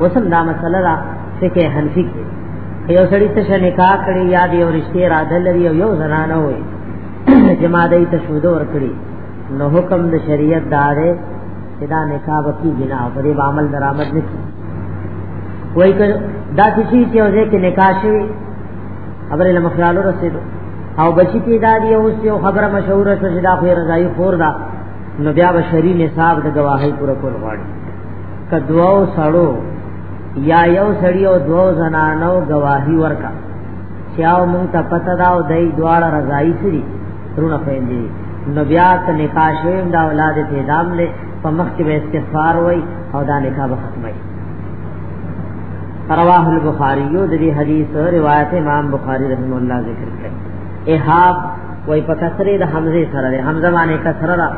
وسم دا مسله را فقه حنفی کې یو سړی ته نکاح کړي یا دی او رشتہ را دلري او یو زنانه وي جما دای ته شود ور کړی نو حکم د شریعت داره چې دا نکاح وکي بنا او په عمل درآمد نه کی وای ک دا چې چې اوځه کې نکاح شوی خبره لمخیالو رسیدو او بچی تی دادی او سی او خبره مشهور شو چې دا خو رضای خور دا نو بیا بشری نصاب د گواهی پورا کول غواړي کدوو سړو یا یو سړی او دوو زنانو گواهی ورکا چاو مونږ ته پته دا او دای دواړه رضای سری رونه پیندې نو بیا ته نکاح شویم دا اولاد ته دام له په مخ کې به استغفار وای او دا نکاح به ختمای رواه البخاری یو د دې حدیث روایت امام بخاری رحم الله ذکر کړي احاب وای په کسره د حمزه سره حمزه باندې کسره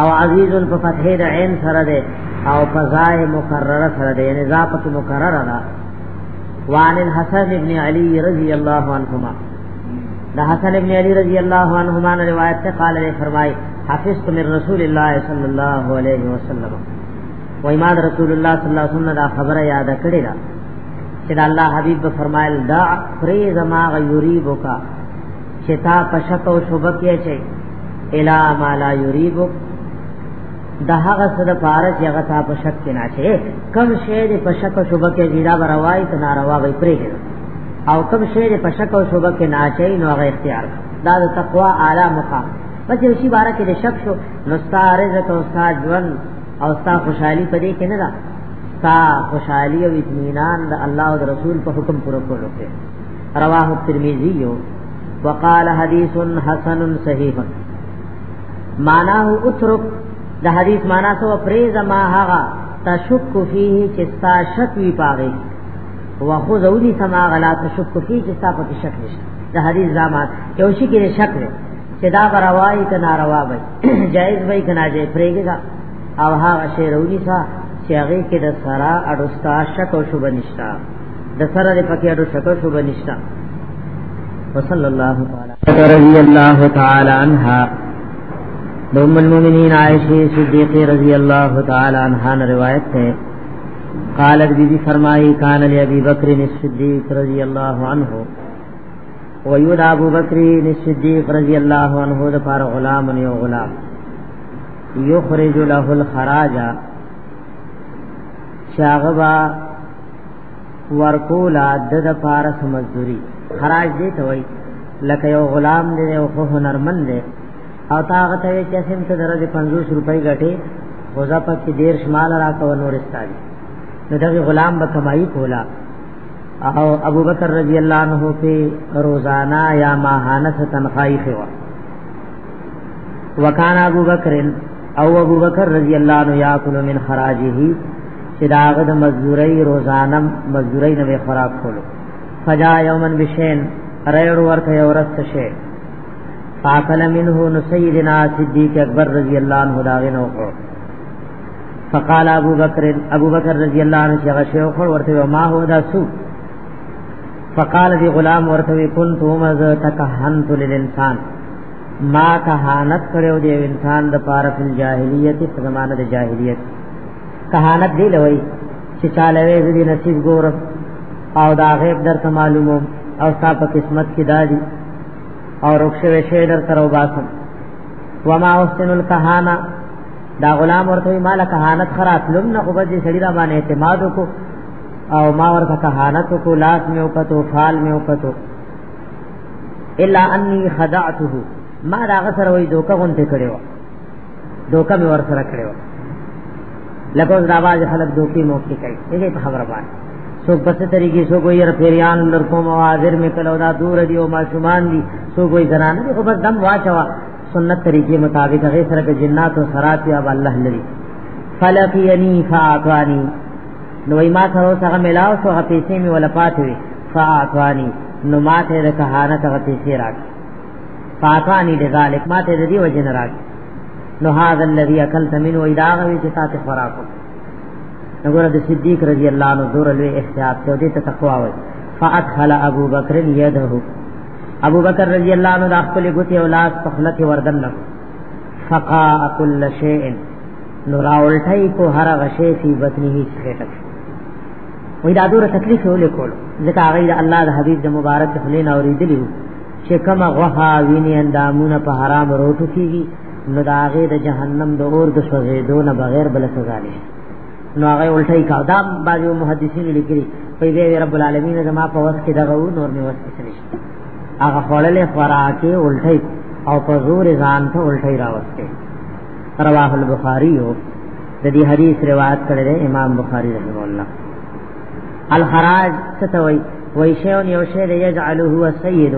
او عزیز په فتح د عین سره ده او فزای مکرره سره ده یعنی ذاپت مکرره ده وعن الحسن ابن علی رضی اللہ عنہما دا حسن ابن علی رضی اللہ عنہما نے روایت سے قال نے فرمائی حفظت من رسول اللہ صلی اللہ علیہ وسلم و امام رسول اللہ صلی اللہ علیہ وسلم دا خبر یاد کړی دا چې الله حبیب فرمایل دا فریضه ما غیوری بوکا چې تا په شک او شوبه کې چي الا ما لا يريبك د هغه څه د پاره چې هغه تا په شک کې نه چي کم شی دې په شک او شوبه کې زیرا برواي ته ناروا وي پرې او کم شی دې په شک او شوبه کې نه چي نو هغه اختیار دا د تقوا اعلی مقام بس یو شی باره کې د شک شو نو ستاره عزت او ستاره ژوند او ستا خوشحالی پدې کې نه ده ستا خوشحالی او اطمینان د الله او د رسول په حکم پوره کولو کې رواه الترمذی وقال حدیث حسن صحیح معناه اترک د حدیث معنا سو پریز ما هغه تشک فيه چې ستا شک وی پاغي واخو زودی سما غلا تشک فيه چې ستا په شک نشته د حدیث زامات یو شي کې شک وي چې دا بروايي ک ناروا وي جائز وي ک ناجائز پرېږي او هغه شی رونی سا چې هغه کې د سرا اډوستا شک او شوب نشتا د سره د پکې اډو شکر شو بنشتا وصلی الله تعالی رضی الله تعالی عنها د ام المؤمنین عائشہ صدیقہ رضی الله تعالی عنها نے روایت ہے قالت بی بی فرمائی کان علی ابی بکر الصدیق رضی اللہ عنہ ویود ابو بکر الصدیق رضی اللہ عنہ د پار غلام یو غلام یخرج له الخراج شاغبا ورکولا د د پارس مزدوری خراج دی ته وای لکه یو غلام دی او خو هنرمن دی او تاغه ته چې سم ته درجه 50 روپۍ غټي غوزا پکې دیر شمال را کو نور استادي نو دا غلام به کمایي کولا او ابو بکر رضی الله عنه په روزانا یا ماهانه تنخواهی خوا وکانا ابو بکرن او ابو بکر رضی الله عنه یاکل من خراجه چې داغه د مزدوري روزانه مزدوري نه خوراک کولو فجا یومن بشین ریړ ورته ورست شي فاکل منه نو سیدنا صدیق اکبر رضی الله عنه داغه نو کو فقال ابو بکر ابو بکر رضی الله عنه چې غشي او خور ورته ما هو دا سو فقال دی غلام ورته كنت مز تکهنت للانسان ما کهانت کړو دی انسان د پاره په جاهلیت په زمانه د جاهلیت کهانت دی لوي چې چاله وې دې نصیب ګور او دا غیب درته معلومو او ستا په قسمت کې دادی او رخصه وشه در تر وباسم وما اوسن الکهانا دا غلام ورته مال کهانت خرات لم نه خو به سړی را باندې اعتماد کو او ما ورته کهانت کو لاس مې وکړو فال مې وکړو الا انی خدعته ما دا غسر وې دوکه غونډه کړو دوکه مې ور سره کړو لکه دا باز خلک دوکي مو کې کوي دې په خبره باندې سو بس طریقې سو کوئی رفیریان لر کوم حاضر می کلو دا دور دی او ماشومان دی سو کوئی زنان دی خو بس دم واچوا سنت طریقې مطابق هغه سره کې جنات او سرات یا الله لري فلقینی فاعطانی نو ما سره هغه ملاو سو هغه پیسې می ولا پاتې فاعطانی نو ماته د کهانت هغه پیسې راک فاتانی لذالک ماته د دې وجه نه راک نو هاذا الذي اكلت منه اذا غوي چې تاسو خوراکو نګور د صدیق رضی الله عنه دور لوی احتیاط ته دې ته تقوا وای فادخل ابو بکر یده ابو بکر رضی الله عنه د خپل ګوتې اولاد په خپل کې وردن لګ فقا كل شيء نو راولټای کو هر غشې فی بطنه خېټه وای دا دور تکلیف ولې کول ځکه هغه د الله د حبیب د مبارک خلین اوریدلی چې کومه غوها ویني اندامونه په حرام روټو کیږي نو دا هغه د جهنم د اور د سوځېدو نه بغیر بل سزا نه نو هغه الټی کا دا بعضو محدثین لیکلي په دې رب العالمین زما په وس کې دغه نور می وس کې نشته هغه خړلې خوراکه الټی او په زور ځان ته الټی راوسته رواه البخاری د دې حدیث روایت کړی دی امام بخاری رحمه الله الخراج ستوي وای شیون یو شی دی یجعله هو سید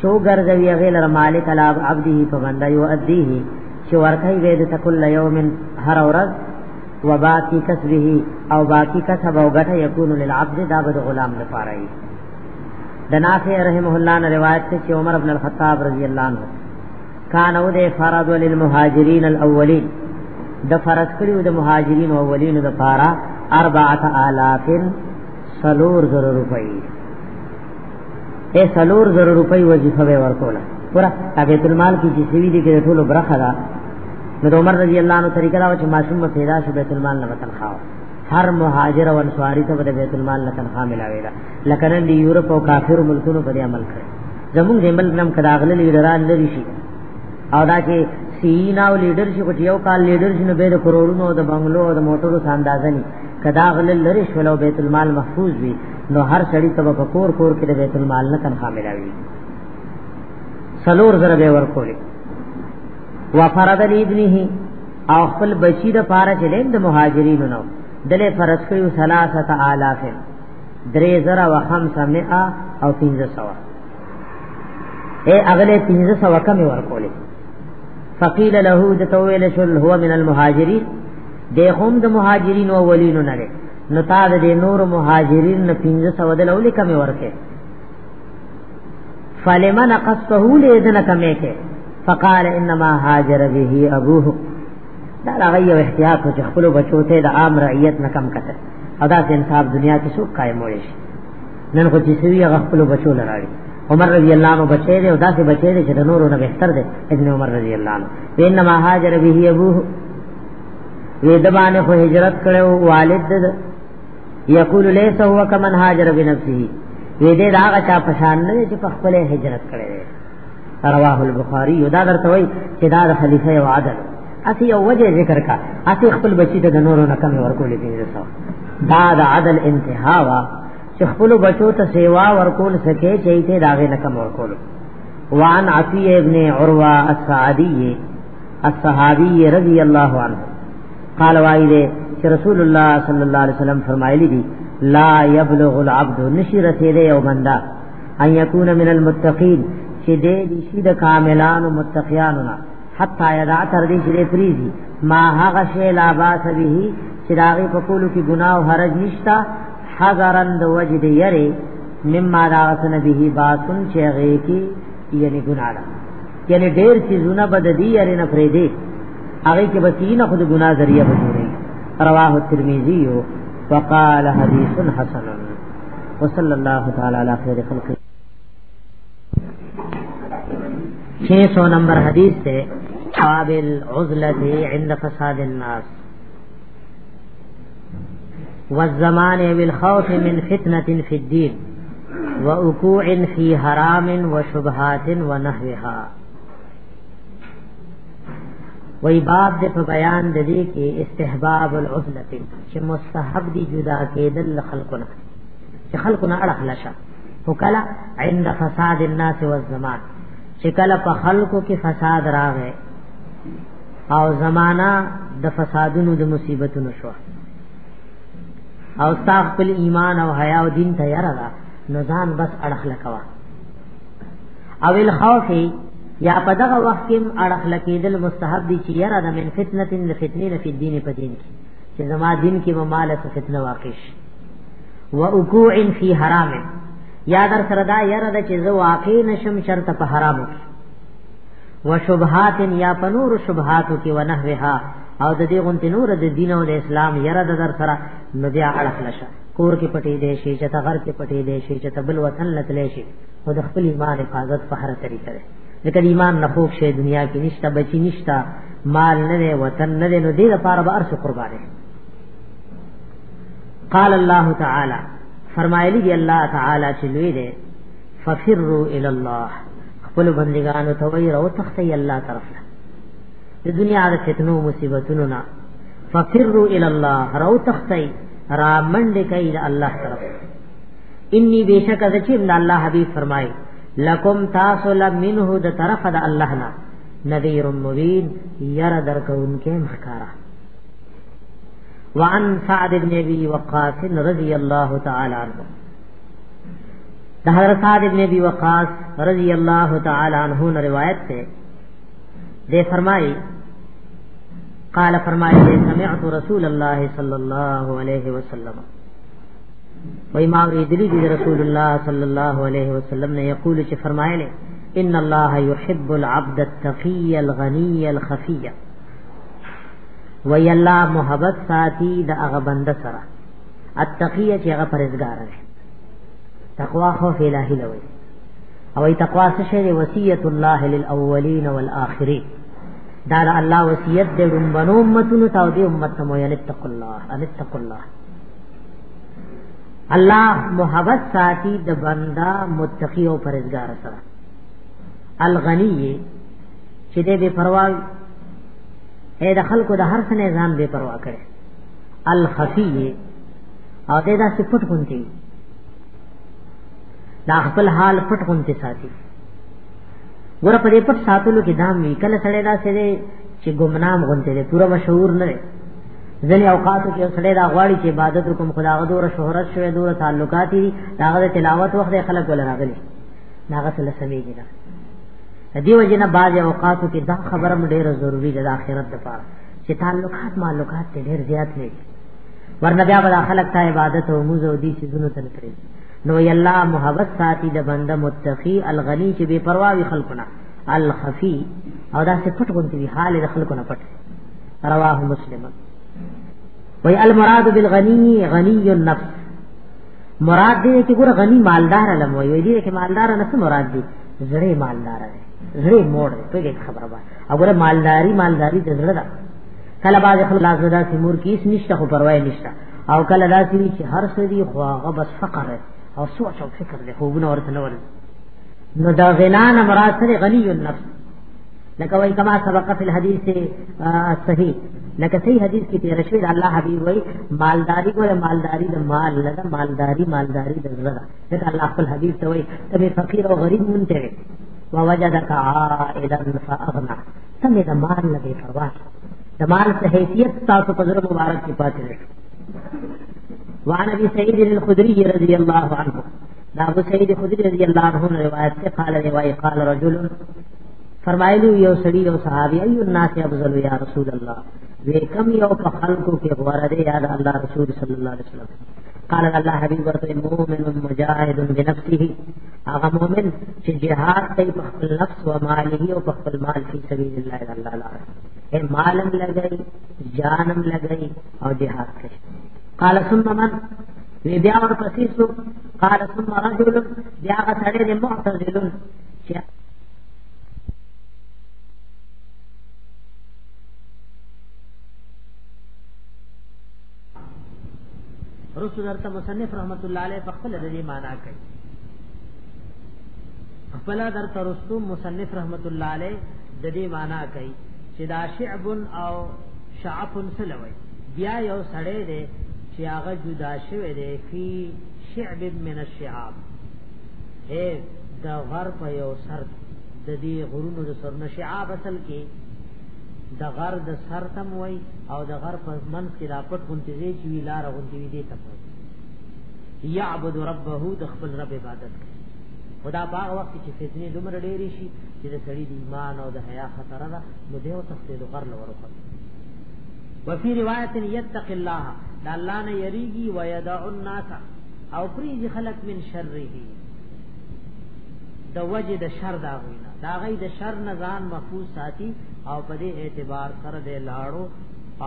چو ګرځوی غیر مالک علی عبده په بنده یو ادیه چې ورکای وې د تکل یوم هر ورځ و باقی کسبه او باقی کسب او غټه یکون للعبد دا به غلام لپاره ای د نافع رحمه الله نه روایت ته چې عمر ابن الخطاب رضی الله عنه کان او د فرض للمهاجرین الاولین د فرض کړیو د مهاجرین اولین د پارا 4000 سلور زر روپۍ اے سلور زر روپۍ وظیفه به ورکوله ورا بیت المال کی جسوی دی کې ټولو برخه دا نو عمر رضی الله عنه طریقه دا چې معصوم پیدا شو بیت المال نه وطن خاو هر مهاجر او انصاری ته د بیت المال نه تنخواه ملاوي دا لکه نن دی یورپ او کافر ملکونو په عمل کړی زمونږ د ملک نم کداغله لیډران لري شي او دا چې سینا او لیډر شي خو یو کال لیډر شي نو به د کروڑونو د بنگلو او د موټرو ساندازه نه کداغله لري شول او بیت المال محفوظ وي نو هر سړی ته په کور کور کې د بیت المال نه تنخوا ملاوي سلور زره به ورکولې وفرد لابنه او خپل بچی د پاره چې د مهاجرینو نو دله فرض کړو 3000 الاف درې زرا و خمسه مئه او پنځه سوا اے اغلې پنځه سوا کم ورکولې فقیل له د تویل شل هو من المهاجرین د هم د مهاجرین او ولینو نه لري نو تا د نور مهاجرین نه پنځه سوا د لولې کم ورکې فلمن قصته لذن کمې کې فقال انما هاجر به ابوه دا هغه یو احتیاط چې خپل بچو ته د عام رعیت نه کم کتل او دا انصاف دنیا کې څوک قائم وړي شي نن خو چې سوي هغه خپل بچو لراړي عمر رضی الله عنه بچی دی او داسې بچی دی چې د نورو نه بهتر دی ابن عمر رضی الله عنه وینما هاجر به ابوه وې د باندې خو هجرت کړو والد د یقول ليس هو كمن هاجر بنفسه وې دې راغه چا پشان نه چې په خپل هجرت کړي رواه البخاری یو دا درته وای چې دا د خلیفہ یو عادت اسی یو وجه ذکر کا اسی خپل بچی ته د نورو نه کم ورکولې پینځه سو دا د عدل انتها وا چې خپل بچو ته سیوا ورکول سکے چیته داغه نه کم ورکول وان عطی ابن عروه السعدی الصحابی رضی الله عنه قال وایده چې رسول الله صلی الله علیه وسلم فرمایلی دي لا یبلغ العبد نشی رسیده یو بنده ان یکون من المتقین چې دې دې شي د کاملانو متقیانو نه حتا یدا تر دې چې فریزي ما هغه شی لا باس به چې داغه په کولو کې ګناه او حرج نشتا حذرن د وجد یری مما راغسن به باسن چې هغه کې یعنی ګناه ده یعنی ډېر چیزونه بد دي یری نه پرې دي هغه کې بسینه خود ګناه ذریعہ بجوري رواه الترمذی وقال حدیث حسن وصلى الله تعالى على خير خلقه چھ سو نمبر حدیث سے قابل عزلت عند فساد الناس والزمان بالخوف من فتنة في الدين وأكوع في حرام وشبهات ونحوها وی باب د په بیان د دې کې استحباب العزله چې مستحب دي جدا کېدل خلقونه چې خلقونه اړه خلاصه وکلا عند فساد الناس والزمان چې کله په خلقو کې فساد راغی او زمانہ د فسادونو د مصیبتونو شو او تاسو خپل ایمان او حیا او دین ته یاره نو ځان بس اړه خلقوا او الخوف یا په دغه وخت کې اړخ لکېدل مستحب دي چې یره د من فتنه د فتنې نه په دین په دین کې چې زما دین کې به مال څه فتنه واقع شي و وقوع فی حرام یا در سره دا یره د چې زه واقع نشم شرط په حرام کې و شبهات یا په نور شبهات کې و نحوها او د دې غونتی نور د دین او د اسلام یره د در سره نو بیا اړخ لشه کور کې پټې دی شي چې تغر کې پټې دی شي چې تبل وطن لتلې شي او د خپل ایمان حفاظت په هر طریقه ده ځکه ایمان نه خوښ شي دنیا کې نشته بچی نشته مال نه دی وطن نه دی نو دې لپاره به ارس قربانه قال الله تعالی فرمایلی دی الله تعالی چې لوی دی ففروا الى الله خپل بندگانو ته وی راو تختی الله طرف له د دنیا د فتنو مصیبتونو نه ففروا الى الله راو تختی را منډه کوي الله طرف انی بیشک از چې د الله حبیب فرمای لکم تاسو لمنه د طرف د الله نه نذیر مبین یرا درکونکې مخکارا وعن سعد بن ابي وقاص رضی الله تعالی عنہ د حضرت سعد ابن ابي وقاص رضی الله تعالی عنہ نے روایت سے دے فرمائی قال فرمائی سمعت رسول الله صلی الله علیه وسلم وای ما ورېدلی دی رسول الله صلی الله علیه وسلم نه یقول چې فرمایلی ان الله يحب العبد التقي الغني الخفي وای الله محبت ساتي د هغه بنده سره التقي چې هغه پرهیزګار دی تقوا خوف الهی لوي او ای تقوا څه شی وصیت الله للاولین والآخرین دا الله وصیت د رومبنو امتونو تاو دی امت مو یعنی تقوا الله ان تقوا الله الله محبت ساتي د بندا متقی او پرهیزګار سره الغنی چې دې بے پروا اے د خلکو د هر څه نه ځان بے پروا کړي الخفی او دې دا صفت غونتی دا خپل حال پټ غونتی ساتي ور په دې پټ ساتلو کې دام وی کله سړی دا سره چې ګمنام غونتی دی پورا مشهور نه ځنی اوقات کې سړی دا غواړي چې عبادت وکم خدا غدور شهرت شوی دور تعلقات دي داغه تلاوت وخت خلک ولا راغلي داغه سره سميږي دا دیو جن بعض اوقات کې دا خبره ډیره ضروری ده د آخرت لپاره چې تعلقات معلومات ته ډیر زیات نه ورنه بیا به خلک ته عبادت او موزه او دي چې زونه تل کړی نو ی الله محبت ساتي د بنده متقی الغنی چې بے پروا وي خلقنا الخفی او دا څه پټ غونتی حال د خلقنا پټ رواه مسلم وی المراد بالغنی غنی النفس مراد دې چې ګور غنی مالدار علم وی دې چې مالدار نه څه مراد دي زړه مالدار دی زړه موړ دی په دې خبره باندې وګور مالداری مالداری د زړه ده کله باز خلک لاس ودا سیمور کیس نشته خو پروا نشته او کله داسې وي چې هر څه دی خو هغه بس فقر دی او سوچ او فکر دی خوبونه ورته نه ورځي نو دا غنا نه مراد سره غنی النفس لکه وای کما سبق فی الحدیث صحیح لکه صحیح حدیث کې تیر شوی الله حبیب وای مالداری ګوره مالداری د مال نه ده مالداری مالداری د زړه ده ځکه الله خپل حبیب ته وای ته فقیر او غریب مونته وي ووجدک عائلا فاغنا سمې د مال نه بې پروا د مال څه حیثیت تاسو په زړه مبارک کې پاتې ده وعن ابي سعيد الخدري رضي الله عنه دا ابو سعيد الخدري رضي الله عنه روایت سے قال روایت قال رجل فرمایلی یو سړی یو صحابي ایو الناس افضل یا رسول الله وی کم یو په خلکو کې غوړه دی یاد الله رسول صلی الله علیه وسلم قال الله حبیب ورته مؤمن مجاهد بنفسه هغه مؤمن چې جهاد کوي په خپل نفس او ماله او په خپل مال په سبیل الله الله لپاره اے مالم لګي جانم لګي او جهاد کوي قال ثم من وی بیا ورپسې سو قال ثم رجل بیا غسړې معتزلون رسول ورته مصنف رحمت الله علیه په خپل د دې معنا کوي خپل در ترستو مصنف رحمت الله علیه د دې معنا کوي چې دا شعب او شعف سلوي بیا یو سړی دی چې هغه جدا شوی دی فی شعب من الشعاب اے د غر په یو سر د دې غرونو د سر نشعاب اصل کې د غر د سر تم وای او د غر په منځ کې دا پټ غونتی دی چې وی لار غونتی دی ته وای یعبد ربه د خپل رب عبادت کوي خدا باغ وخت چې فتنې دومره ډېری شي چې د سړي د ایمان او د حیا خطر ده نو دیو تختې د غر لور وکړي وفي روایت یتق الله دا الله نه یریږي ويدع الناس او پریږي خلق من شره د وجه د شر دا وینا دا غي د شر نه ځان محفوظ ساتي او په دې اعتبار سره د لاړو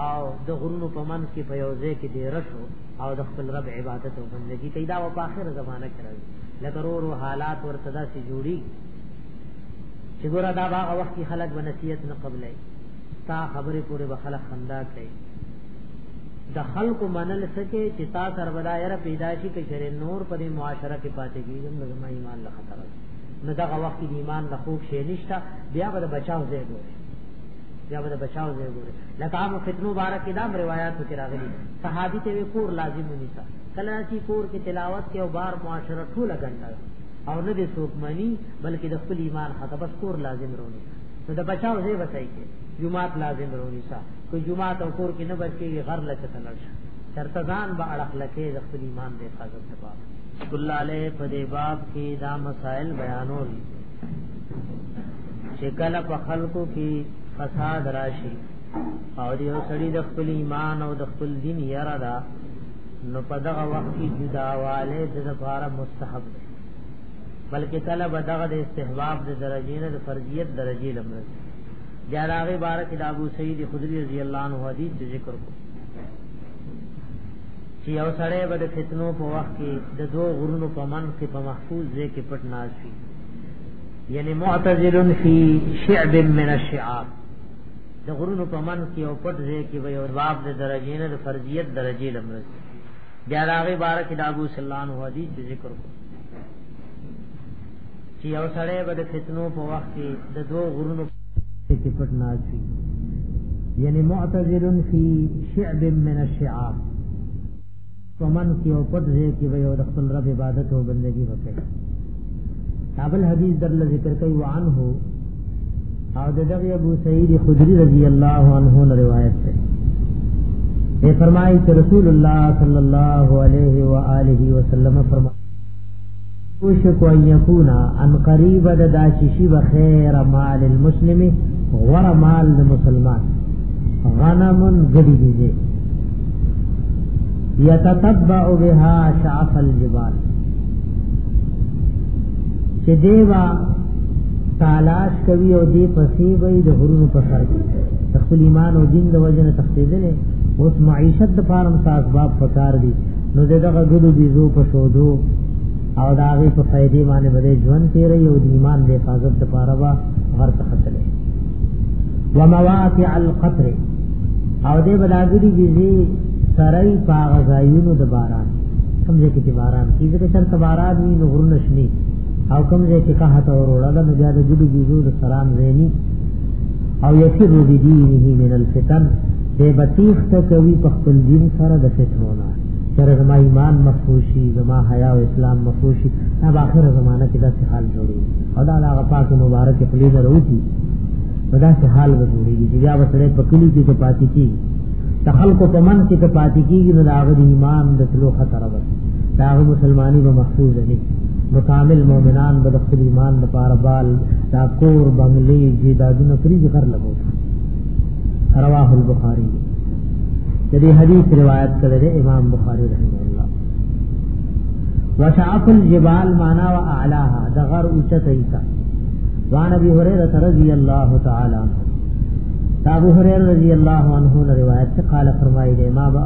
او د غرونو په من کې په یو ځای کې ډیر شو او د خپل رب عبادت او بندگی کوي دا په اخر زمانہ کې راځي لکه ورو حالات ورته داسې جوړي چې ګوره دا باغ وخت کې خلک بنسیت نه قبلای تا خبرې پورې به خلک خندا کوي د خلق منل سکه چې تا سر ولایره پیدا شي کې شر نور پر معاشره کې پاتې کیږي نو زما ایمان له خطر نو دا وخت کې ایمان د خوب شي نشتا بیا به بچاو ځای ګوري بیا به بچاو ځای ګوري لکه هم فتنو بارک کې دا روایت کې راغلي صحابي ته کور لازم ونیسا کله چې کور کې تلاوت کې او بار معاشره ټول غنډه او نه دې څوک مانی بلکې د خپل ایمان خطر بس کور لازم رونی نو د بچاو ځای وسای کې جمعات لازم رونی سا کو جمعه ته کور کې نه بچي غر لته تلل شي ترتزان به اړه لکه د خپل ایمان د حفاظت لپاره الله علیه په دې باب کې دا مسائل بیانول چې کله په خلکو کې فساد راشي او دیو سړی د خپل ایمان او د خپل دین یاره دا نو په دغه وخت کې جداواله د لپاره مستحب دی بلکې طلب دغه د استحباب د درجې نه د فرضیت درجې لمرځي بیا راغی بارک د ابو سعید خدری رضی الله عنه حدیث ذکر کو چې یو سړی به د فتنو په وخت کې د دوه غرونو په من کې په محفوظ ځای کې پټ ناز شي یعنی معتزل فی شعب من الشعاب د غرونو په من کې او پټ ځای کې به یو باب د درجې نه د فرضیت درجې لمر بیا راغی بارک د ابو سلمان حدیث ذکر کو چې یو سړی به د فتنو په وخت کې د دوه غرونو کې پټ ناشي یعنی معتذر فی شعب من الشعاب ومن کې او پټ ځای کې به یو د خپل رب عبادت او بندگی وکړي کابل حدیث در ذکر کوي وعنه او د دغه ابو سعید خدری رضی الله عنه روایت ده یہ فرمائی کہ رسول اللہ صلی اللہ علیہ وآلہ وسلم فرمائی وشکو ان یکونا ان قریب د داششی و خیر مال المسلم غور مال د مسلمان غنمن گدی دیزی یتتبع بها شعف الجبال چې دیوا تالاش کوي او دی پسې وي د غرونو په سر کې خپل ایمان او دین د وجنه تختیدل اوس معیشت د فارم ساز باب پکار دي نو دغه ګلو بيزو په شودو او دا غي په فائدې باندې بده ژوند تیرې او د ایمان د حفاظت لپاره وا ورته خطلې ومواقع القطر او دې بلاګری بيزي سړی پاغه ځایونو د باران کوم ځای کې چې باران کیږي چې چرته باران وي نو غرونه شني او کوم ځای کې کاه ته وروړه د مجاهد جوړي جوړ سلام زینی او یسر بدینه من الفتن دې بتیخ ته کوي په خپل دین سره د فتنونه سره زما ایمان مفروشي زما حیا او اسلام مفروشي دا په اخره زمانہ کې داسې حال جوړي او دا هغه پاک مبارک خلیل وروتي دا څه حال وګوري چې بیا وسره په کلی کې ته پاتې کی د خلکو په من کې ته پاتې کیږي نو د هغه د ایمان د تلو خطر به د هغه مسلمانۍ به محفوظ نه نو کامل مؤمنان به د خپل ایمان لپاره بال دا کور بنگلې جې دا دونه پری ذکر لګو رواه البخاری د دې حدیث روایت کړی دی امام بخاری رحمه الله وشعف الجبال معنا واعلاها دغر اوچته ایسا وان ابي هريره رضي الله تعالى عنه ابو هريره رضی الله عنه نے روایت سے قال فرمائے دے ما با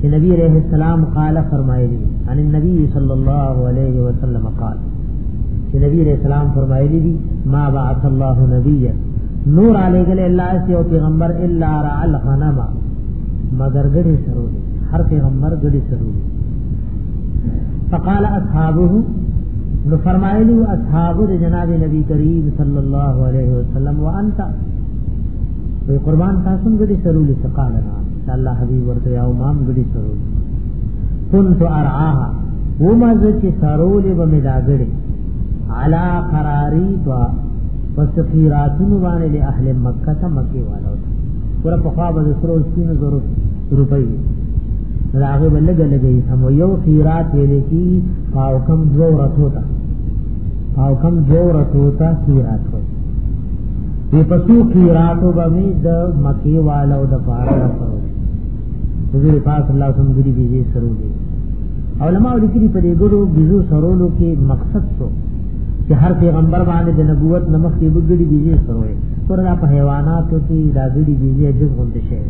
کہ نبی علیہ السلام قال فرمائے دے ان النبی صلی اللہ علیہ وسلم قال کہ نبی علیہ السلام فرمائے دے ما بعث الله نبيا نور علی گلے اللہ سے او پیغمبر الا را الغنم مگر گڑی سرو دے ہر پیغمبر گڑی سرو دے فقال اصحابہ نو فرمائے دے اصحاب جناب نبی کریم صلی اللہ علیہ وسلم وانت وی قربان تاسو غړي سرول سقال نه الله حبيب ورته او مام غړي سرول كنت ارعاها وما ذکی سرول به ملاګړي علا قراری با پس خیراتون باندې له اهل مکه ته مکی والو ور په خوا به سرو سپین زرو روپۍ راغه بلګ لګي سم یو خیرات ویل کی پاو کم دو رتو تا پاو کم دو رتو تا خیرات وایي په پسو قیراتو باندې د مکی والو د پاره سره حضور پاک الله سم ګری دی سره دی علماء لیکلي په دې ګورو بيزو سرولو کې مقصد څه چې هر پیغمبر باندې د نبوت نمخ کې بګړي دی سره وي تردا په حیواناتو کې دا ګړي دی یې جز غونډه شي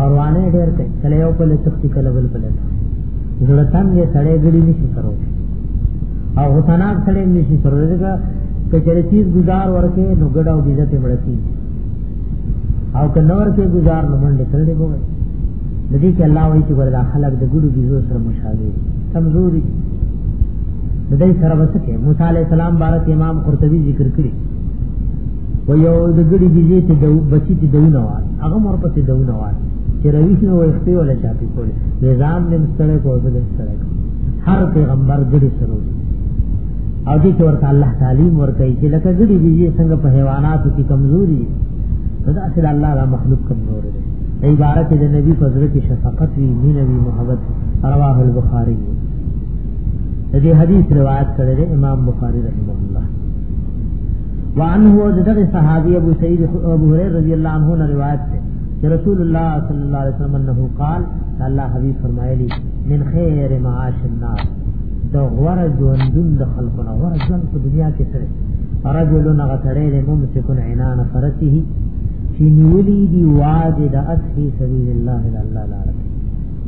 اور وانه ډېر کله یو په لڅختی کله بل په لڅ زړه تنګ یې سړې ګړي نشي سره او غتناک سره نشي سره دغه کچره چیز گزار ورکه نو ګډاو دې ته مړکی او که نور کې گزار نو منډه کړل دی وګړي د دې کې الله وایي چې وردا خلق د ګړو بيزو سره مشابه کمزوري د دې سره وسکه موسی عليه السلام بارک امام قرطبي ذکر کړی و یو د ګړي بيزې ته د بچی ته دونه وای هغه مور پسې دونه وای چې روي شنو وي خپل ولا چاپی کول نظام دې مستړی کوو دې مستړی هر پیغمبر ګډي سره او دې چې ورته الله تعلیم ورکړي چې لکه ګډي دي څنګه په حیواناتو کې کمزوري دا اصل الله را مخلوق کمزور دی عبارت د نبی په ذکر کې شفقت وی مين وی محبت رواه البخاری دې حدیث روایت کړی دی امام بخاری رحمه الله وعنه دغه صحابي ابو سعید ابو هريره رضی الله عنه روایت ده رسول الله صلی الله علیه وسلم انه قال الله حبیب فرمایلی من خیر معاش الناس د غوړه ژوندون د خلکو نه غوړه ژوند په دنیا کې سره رجل نغتړې له ممسکن عنان فرته چې نیولې دی واج د اصحی سبیل الله الا الله لاره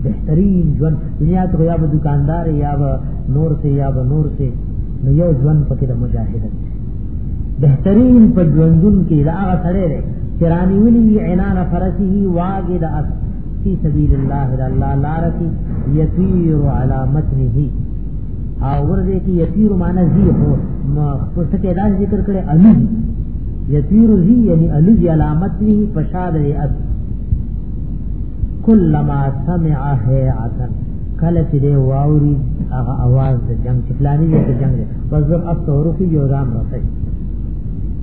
بهترین ژوند دنیا ته یا به دکاندار یا به نور سے یا به نور سے نو یو ژوند پکې د مجاهد بهترین په ژوندون کې دا غتړې چې رانیولې عنان فرته واج د اصحی فی سبیل الله د الله لار کی یطیر علی متنه او ورته کی یطیر معنی زی هو خپل څه دا ذکر کړي الو یطیر زی یعنی الو زی علامت نه پشاد ری اب کلما سمع هیعتن کله چې دی واوري هغه आवाज د جنگ چې پلاني دی چې جنگ دی پس زر اپ تورو کې یو رام راځي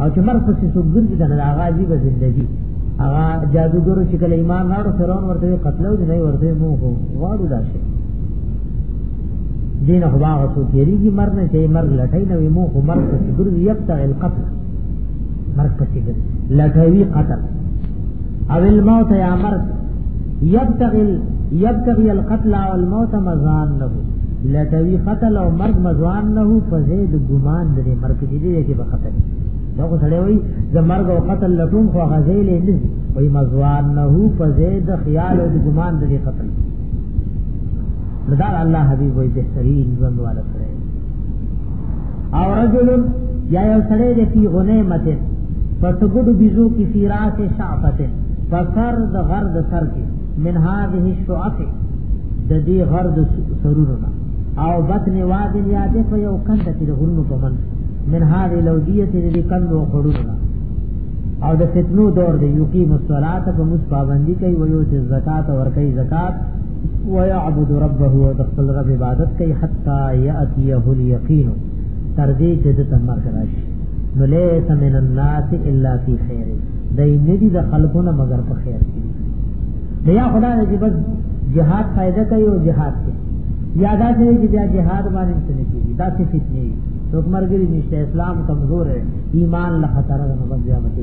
او چې مرګ پسې څوک ګرځي کنه د هغه عجیبه زندګي هغه جادوګرو چې کله ایمان راړو فرعون ورته قتل او نه ورته مو هو واړو داسې دین خو باغ څو کېږي مرګ نه چې مرګ لټای نه مو خو مرګ پسې ګرځي یبتع القتل مرګ پسې ګرځي لټوي قتل او الموت یا مرګ یبتغل یبتغی القتل او الموت مزان نه لټوی قتل او مرګ مزوان نه په زید ګمان د مرګ کې دی کې به قتل دا خو سره وي د مرګ او قتل لټون خو غزیل نه وي مزوان نه په زید خیال او ګمان د قتل دا الله حبیب وي بهترین ژوند والا سره او رجل یا یو سړی د فی غنیمت پس ګډو بيزو کی فی راس شعفت فسر د غر د سر کې من هذه الشعف د دې غر د سرونو نه او بطن واد یاده په یو کند کې د غرونو په من من هذه لودیه دې کند او خړونو نه او د فتنو دور دی یقیم الصلاه په مص پابندی کوي ویو چې زکات ور کوي زکات ويعبد ربه وتقبل رب عبادت کوي حتا ياتيه اليقين تر دې چې د تمر راشي نو ليس من الناس الا في خير دای ندی د خلقونه مگر په خیر کې دی یا خدای دې بس جهاد فائدہ کوي او جهاد کوي یا دا چې بیا جهاد باندې څه نه کیږي دا څه فتنه دي څوک مرګري نشته اسلام کمزور دی ایمان له خطر نه بس بیا متې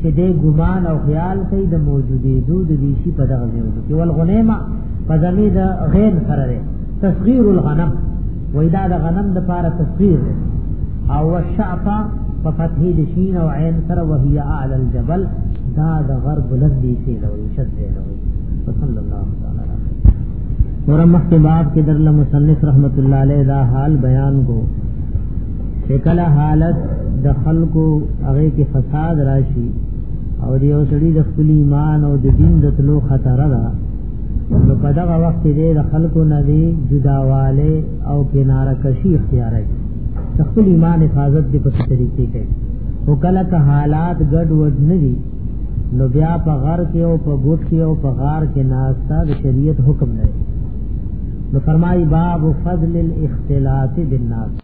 چې دې ګمان او خیال کوي د موجودې دود دي شي په دغه ځای کې ول غنیمه په ځمې د غیر سره ده تصغیر الغنم وای دا د غنم د پاره تصغیر ده او الشعفه په فتحې د شین او عین سره وهي اعلى الجبل دا د غرب بلندې شي لوي شد دی لوي صلی الله تعالی علیه ورمخ کې باب کې درله مصنف رحمت الله علیه دا حال بیان کو چې کله حالت د خلکو هغه کې فساد راشي او د یو سړي د خپل ایمان او د دین د تلو خطر ده نو په دغه وخت کې د خلکو نه دی جداواله او کناره کشي اختیار کړي خپل ایمان حفاظت دې په طریقې کوي او کله که حالات ګډ وډ نه دي نو بیا په غر کې او په ګوټ کې او په غار کې ناستا د شریعت حکم نه نو فرمایي باب فضل الاختلاط بالناس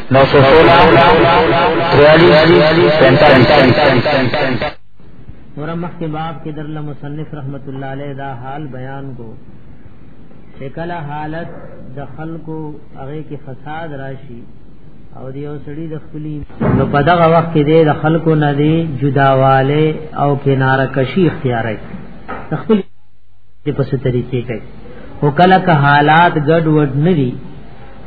نو سو سولا تریالیس پینتالیس نور مخکې باب کې در له مصنف رحمت الله علیه دا حال بیان کو چې کله حالت د خلکو هغه کې فساد راشي او دی او سړی د خپلی نو په دغه وخت کې د خلکو نه دی جداواله او کناره کشي اختیارای د خپل په څه طریقې کوي او کله که حالات ګډ وډ نه دي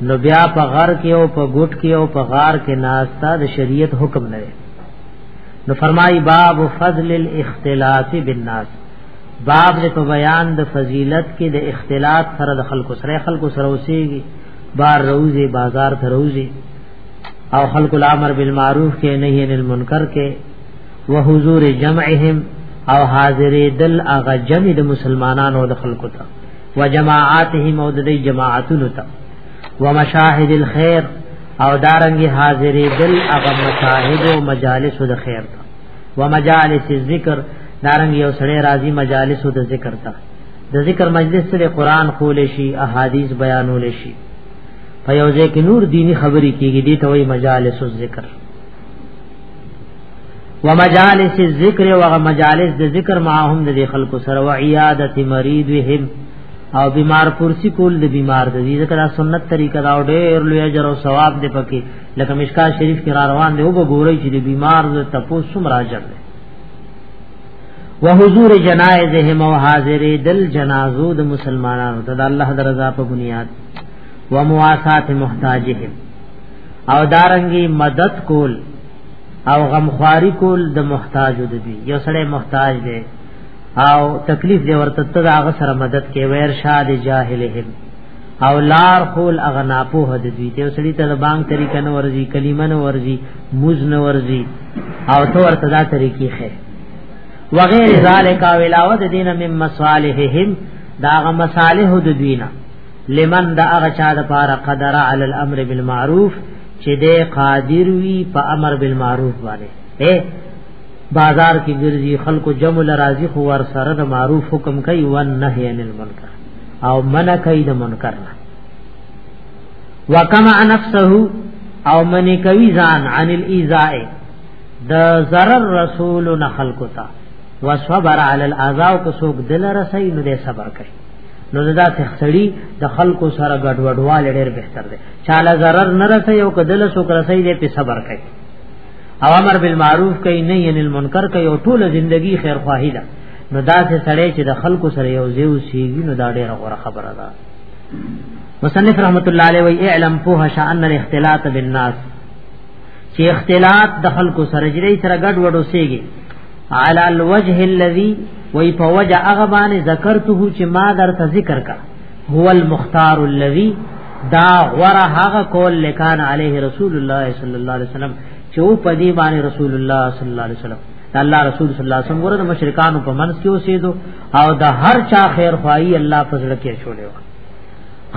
نو بیا په غر کې او په ګټ کې او په غار کې ناستا د شریعت حکم نه نو فرمای باب فضل الاختلاط بالناس باب دې په بیان د فضیلت کې د اختلاط سره د خلکو سره خلکو سره اوسېږي بار روزي بازار ته روزي او خلق الامر بالمعروف کې نهي عن المنکر کې وحضور جمعهم او حاضرې دل اغه جمع د مسلمانانو د خلکو ته وجماعاتهم او د دې جماعتونو ته ومشاهد الخير او دارنګي حاضرې دل هغه مشاهد او مجالس د خیر ته ومجالس الذکر دارنګ یو سړی راضي مجالس د ذکر ته د ذکر مجلس سره قران خول شي احادیث بیانول شي په یو ځای کې نور دینی خبرې کیږي دي ته وایي مجالس الذکر ومجالس الذکر وغ مجالس د ذکر معهم د خلکو سره و عیادت مریضهم او بیمار پرسی کول د بیمار د دې ذکر سنت طریقه دا ډېر لوی اجر او ثواب دی پکې لکه مشکا شریف کې را روان دی وګورئ چې د بیمار د تپوس مراجعه ده وحضور جنائزهم او حاضر دل جنازو د مسلمانانو ته د الله درزا په بنیاد ومواسات محتاجهم او دارنګي مدد کول او غمخواري کول د محتاج د دوی یو سره محتاج دی او تکلیف دی ورته ته هغه سره مدد کې وير شاد جاهلهم او لار خول اغنا په هد دوی ته سړي ته بانګ طریقه نه ورزي کلمه نه ورزي موز نه ورزي او تو ورته دا طریقې خې وغیر ذالک ولاوت دین مم مصالحهم دا غ مصالح د دوی نه لمن دا هغه چا د پاره قدر علی الامر بالمعروف چې دې قادر وي په امر بالمعروف باندې اے بازار کې ګرځي خلکو جمع لرازي خو ور سره د معروف حکم کوي و نهي عن المنکر او منع کوي د منکر نه وکما نفسه او منی کوي ځان عن الاذاء د zarar رسول نه خلقو ته وصبر علی الاذا او کو سوق دل رسي نو دې صبر کوي نو دا تخړی د خلکو سره ګډوډوال ډېر بهتر دی چاله zarar نه رسي او کدل سو کرسي دې په صبر کوي او امر بالمعروف کوي نه ین المنکر کوي او ټول ژوندۍ خیر خواهی ده نو دا څه سړی چې د خلکو سره یو ځای وسیږي نو دا ډېر غوړه خبره ده مصنف رحمت الله علیه وی اعلم فوه شان الاختلاط بالناس چې اختلاط د خلکو سره جری سره ګډ وډو سیږي علی الوجه الذی وی په وجه هغه باندې ذکرته چې ما درته ذکر کا هو المختار الذی دا غره هغه کول لکان علیه رسول الله صلی الله علیه وسلم چې او په دې باندې رسول الله صلی الله علیه وسلم الله رسول صلی الله علیه وسلم ګره د مشرکانو په منځ کې اوسېدو او د هر چا خیر خوایي الله فضل کې شولې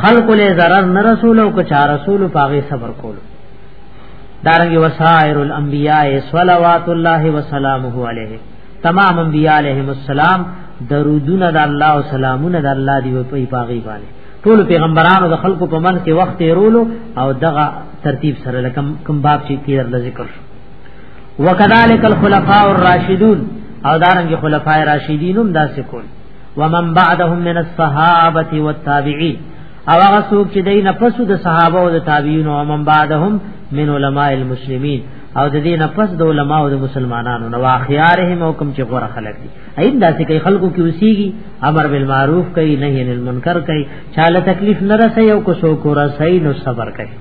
خلق له zarar نه رسول او که چا رسول پاغه صبر کولو دارنګ وسائر الانبیاء صلوات الله وسلامه علیه تمام انبیاء علیهم السلام درودونه د الله او سلامونه د الله دی په پاغي باندې ټول پیغمبرانو د خلکو په من کې وخت رولو او دغه ترتیب سره لکم کم باب چې تیر د ذکر شو وکذالک الخلفاء الراشدون او دارنګ خلفای راشدینم دا سکول ومن بعدهم من الصحابه والتابعین او هغه څوک چې دای نه پسو د صحابه او د تابعین او من بعدهم من علماء المسلمین او د دې نه پس د علماء او د مسلمانانو نو اخیارهم او کوم چې غوړه خلک دي اېم داسې کوي خلکو کې وسیږي امر بالمعروف کوي نهی عن المنکر کوي چاله تکلیف نه رسي او کو سو کو رسي نو صبر کوي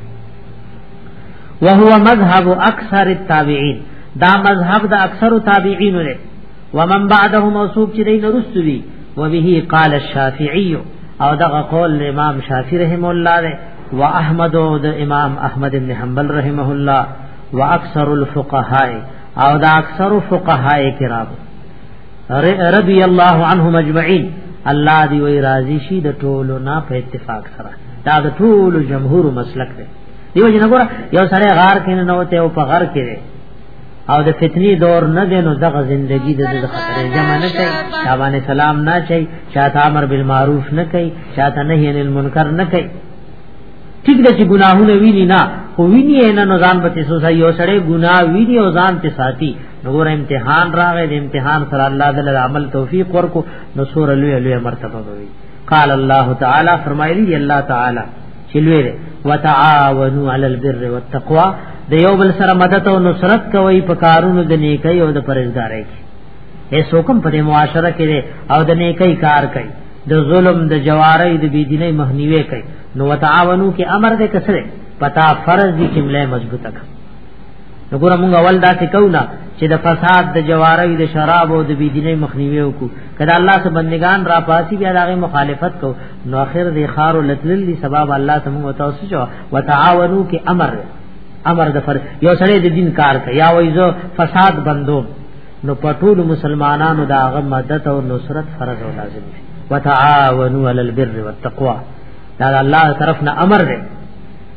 وهو مذهب اکثر التابعین دا مذهب د اکثر تابعین لري ومن بعدهم اوسوک چې دین رسوي وبه قال الشافعي او دغه قول امام شافعي رحم الله ده واحمد او د امام احمد ابن حنبل رحمه الله واکثر الفقهاء او دا اکثر فقهاء کرام رضی الله عنهم اجمعین الله دی وی راضی شي د ټولو نه په اتفاق سره دا د ټولو جمهور مسلک دی دیو جن ګور یو سره غار کین نه وته او په غر کې او د فتنی دور نه دینو دغه زندگی د د خطر جمع نه کوي شابان سلام نه چي چاته امر بالمعروف نه کوي چاته نهي عن المنکر نه کوي ټیک د چې ګناهونه ویني نه خو ویني نه نو ځان پته سوسه یو سړی ګناه ویني او ځان ته ساتي نور امتحان راغی د امتحان سره الله تعالی عمل توفیق ورکو نو سور لوی لوی مرتبه وي قال الله تعالی فرمایلی الله تعالی چې لوی دی وتعاونوا علی البر والتقوا د یو بل سره مدد او نصرت کوي په کارونو د نیکۍ او د پرهیزګارۍ کې هي څوکم په معاشره کې او د نیکۍ کار کوي د ظلم د جوارۍ د بيدینۍ مخنیوي کوي نو وتعاونوا کې امر دې کسره پتا فرض دي چې ملای مضبوطه کړه نو ګوره مونږ اول دا څه کو نه چې د فساد د جواری د شراب او د بيدینې مخنیوي وکړو کله الله سب بندگان را پاسی بیا دغه مخالفت کو نو اخر د خار لتل سبب الله تم او تاسو جو وتعاونو کې امر امر د فر یو سره د دین کار کوي یا وایي زه فساد بندو نو پټول مسلمانانو دا غ مدد او نصرت فرض او لازم دي وتعاونوا علی البر والتقوا دا الله طرف نه امر دی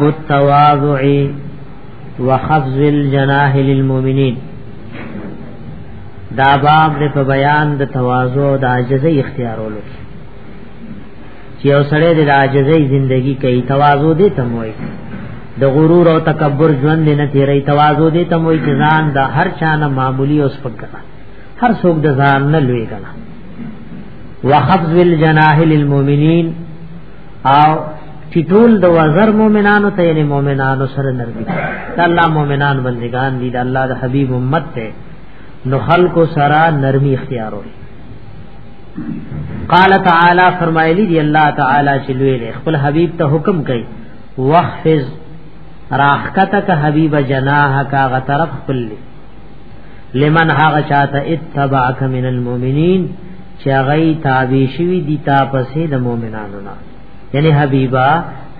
بالتواضع وخفض الجناح للمؤمنين دا باب د په بیان د تواضع او د عاجزۍ اختیارولو چې یو سړی د عاجزۍ ژوندۍ کوي تواضع دې تم وایي د غرور او تکبر ژوند نه تیرې تواضع دې تم وایي چې ځان د هر چا نه معمولی او سپک کړه هر څوک د ځان نه لوی کړه وخفض الجناح للمؤمنین او چې ټول د وزر مؤمنانو ته یې مؤمنانو سره نرمي دا الله مؤمنان بندگان دي دا الله د حبيب امت ته نو خلق سره نرمي اختیار وي قال تعالی فرمایلی دی الله تعالی چې لوی له خپل حبيب ته حکم کوي واخفض راحتک حبيب جناح کا غ طرف خپل لمن هاغه چاته اتبعک من المؤمنین چې هغه تابع شوی دي تا پسې د مؤمنانو نه یعنی حبیبا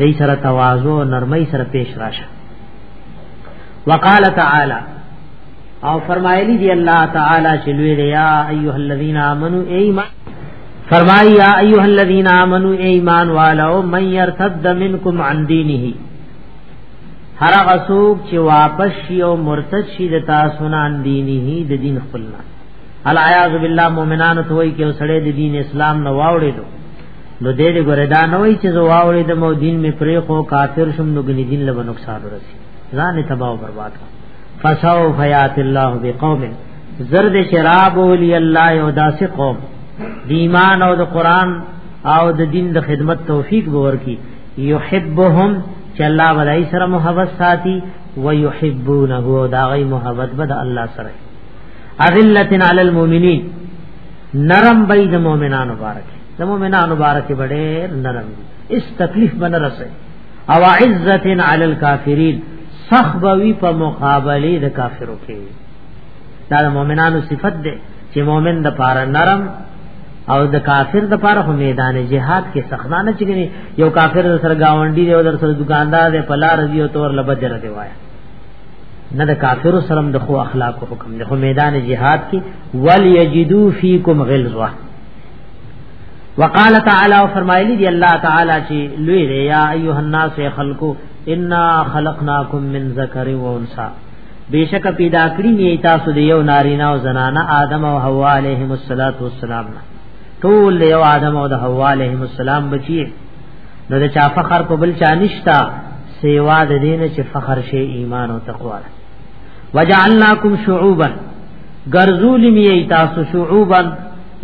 دې سره تواضع او نرمۍ سره پیش راشه وقال تعالی او فرمایلی دی الله تعالی چې لوی دی یا ایها الذین آمنو ایمان فرمای یا ایها الذین آمنو ایمان والو من یرتد منکم عن دینه هر هغه څوک چې واپس شي او مرتد شي د تاسو نه دینه د دین خپلنا الایاذ بالله مؤمنانو ته وای کې وسړې د دین اسلام نه واوړې دو نو دې دې ګره دا نه وای چې زه واوړې د مو دین می پرې خو کافر شم نو ګنې دین له نقصان ورسي ځان تباہ او برباد فسو فیات الله بقوم زرد شراب ولی الله او داسې قوم د ایمان او د قران او د دین د خدمت توفیق به ورکی یحبهم چې الله ولای سره محبت ساتي ويحبونه دا غي محبت بد الله سره اذلتن علی المؤمنین نرم بی د مؤمنانو مبارک د مؤمنانو مبارک بڑے نرم اس تکلیف بن رسے او عزت علی الکافرین صحبوی په مقابله د کافرو کې دا د مؤمنانو صفت ده چې مؤمن د پاره نرم او د کافر د پاره هم میدان جهاد کې سخنانه چګنی یو کافر سره گاونډي دی او در سره دکاندار دی پلار دی او تور لبدر دی وایا نه د کافر سره د خو اخلاق حکم د خو میدان جهاد کې ول یجدو فیکم غلظه وقال تعالی او فرمایلی دی الله تعالی چې لوی دی یا ایها الناس خلقو انا خلقناکم من ذکر و انثى بیشک پیدا کړی نه تاسو د یو نارینه او زنانه آدم او حوا علیهم الصلاۃ والسلام ټول یو آدم او د حوا علیهم السلام بچی نو د چا فخر په بل چا نشتا سیوا د دین چې فخر شي ایمان او تقوا وجعلناکم شعوبا غرزول می تاسو شعوبا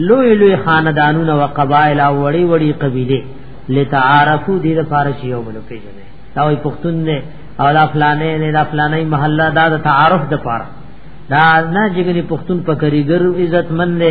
لوی لوی خاندانونه او قبایل او وړي وړي قبیله لتعارفوا دې لپاره چې یو بل پیژنې دا وي پښتون نه او دا فلانه نه دا فلانه محله دا د تعارف د لپاره دا نه جګنی پښتون په کریګر عزت من نه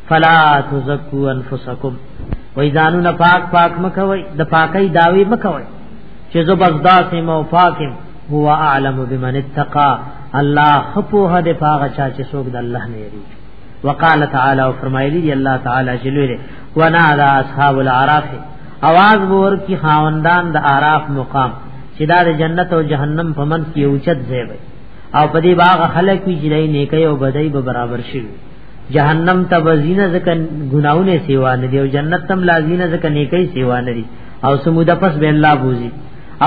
فلا تزکو انفسکم وای ځانو نه پاک پاک مکوي د پاکي داوي مکوي چې زو بس داسې مو پاکم هو اعلم بمن اتقى الله خپوه د پاغه چا چې څوک د الله نه یری وقال تعالی او فرمایلی دی الله تعالی جلوه ونا ذا اصحاب العراف आवाज ور کی خاوندان د عراف مقام چې دا د جنت او جهنم په منځ کې اوچت ځای وي او په دې باغ خلک وی جنې نیکي او بدای به برابر شي جهنم ته وزینه ځکه ګناونه سیوا نه دی او جنت تم لازینه ځکه نیکی سیوا نه دی او سمود پس به الله بوزي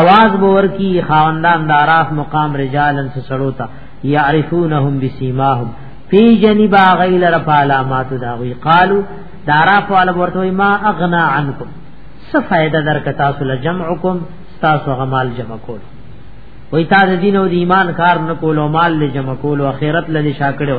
اواز باور کی خواندان داراف مقام رجالن سسړو تا یعرفونهم بسیماهم فی جنب غیل رفع علامات داوی قالو داراف والا ورته ما اغنا عنکم څه فائدہ درک تاسو لجمعکم تاسو غمال جمع کول وای تا د دین او د ایمان کار نه کول او مال له جمع کول او اخرت له شاکړو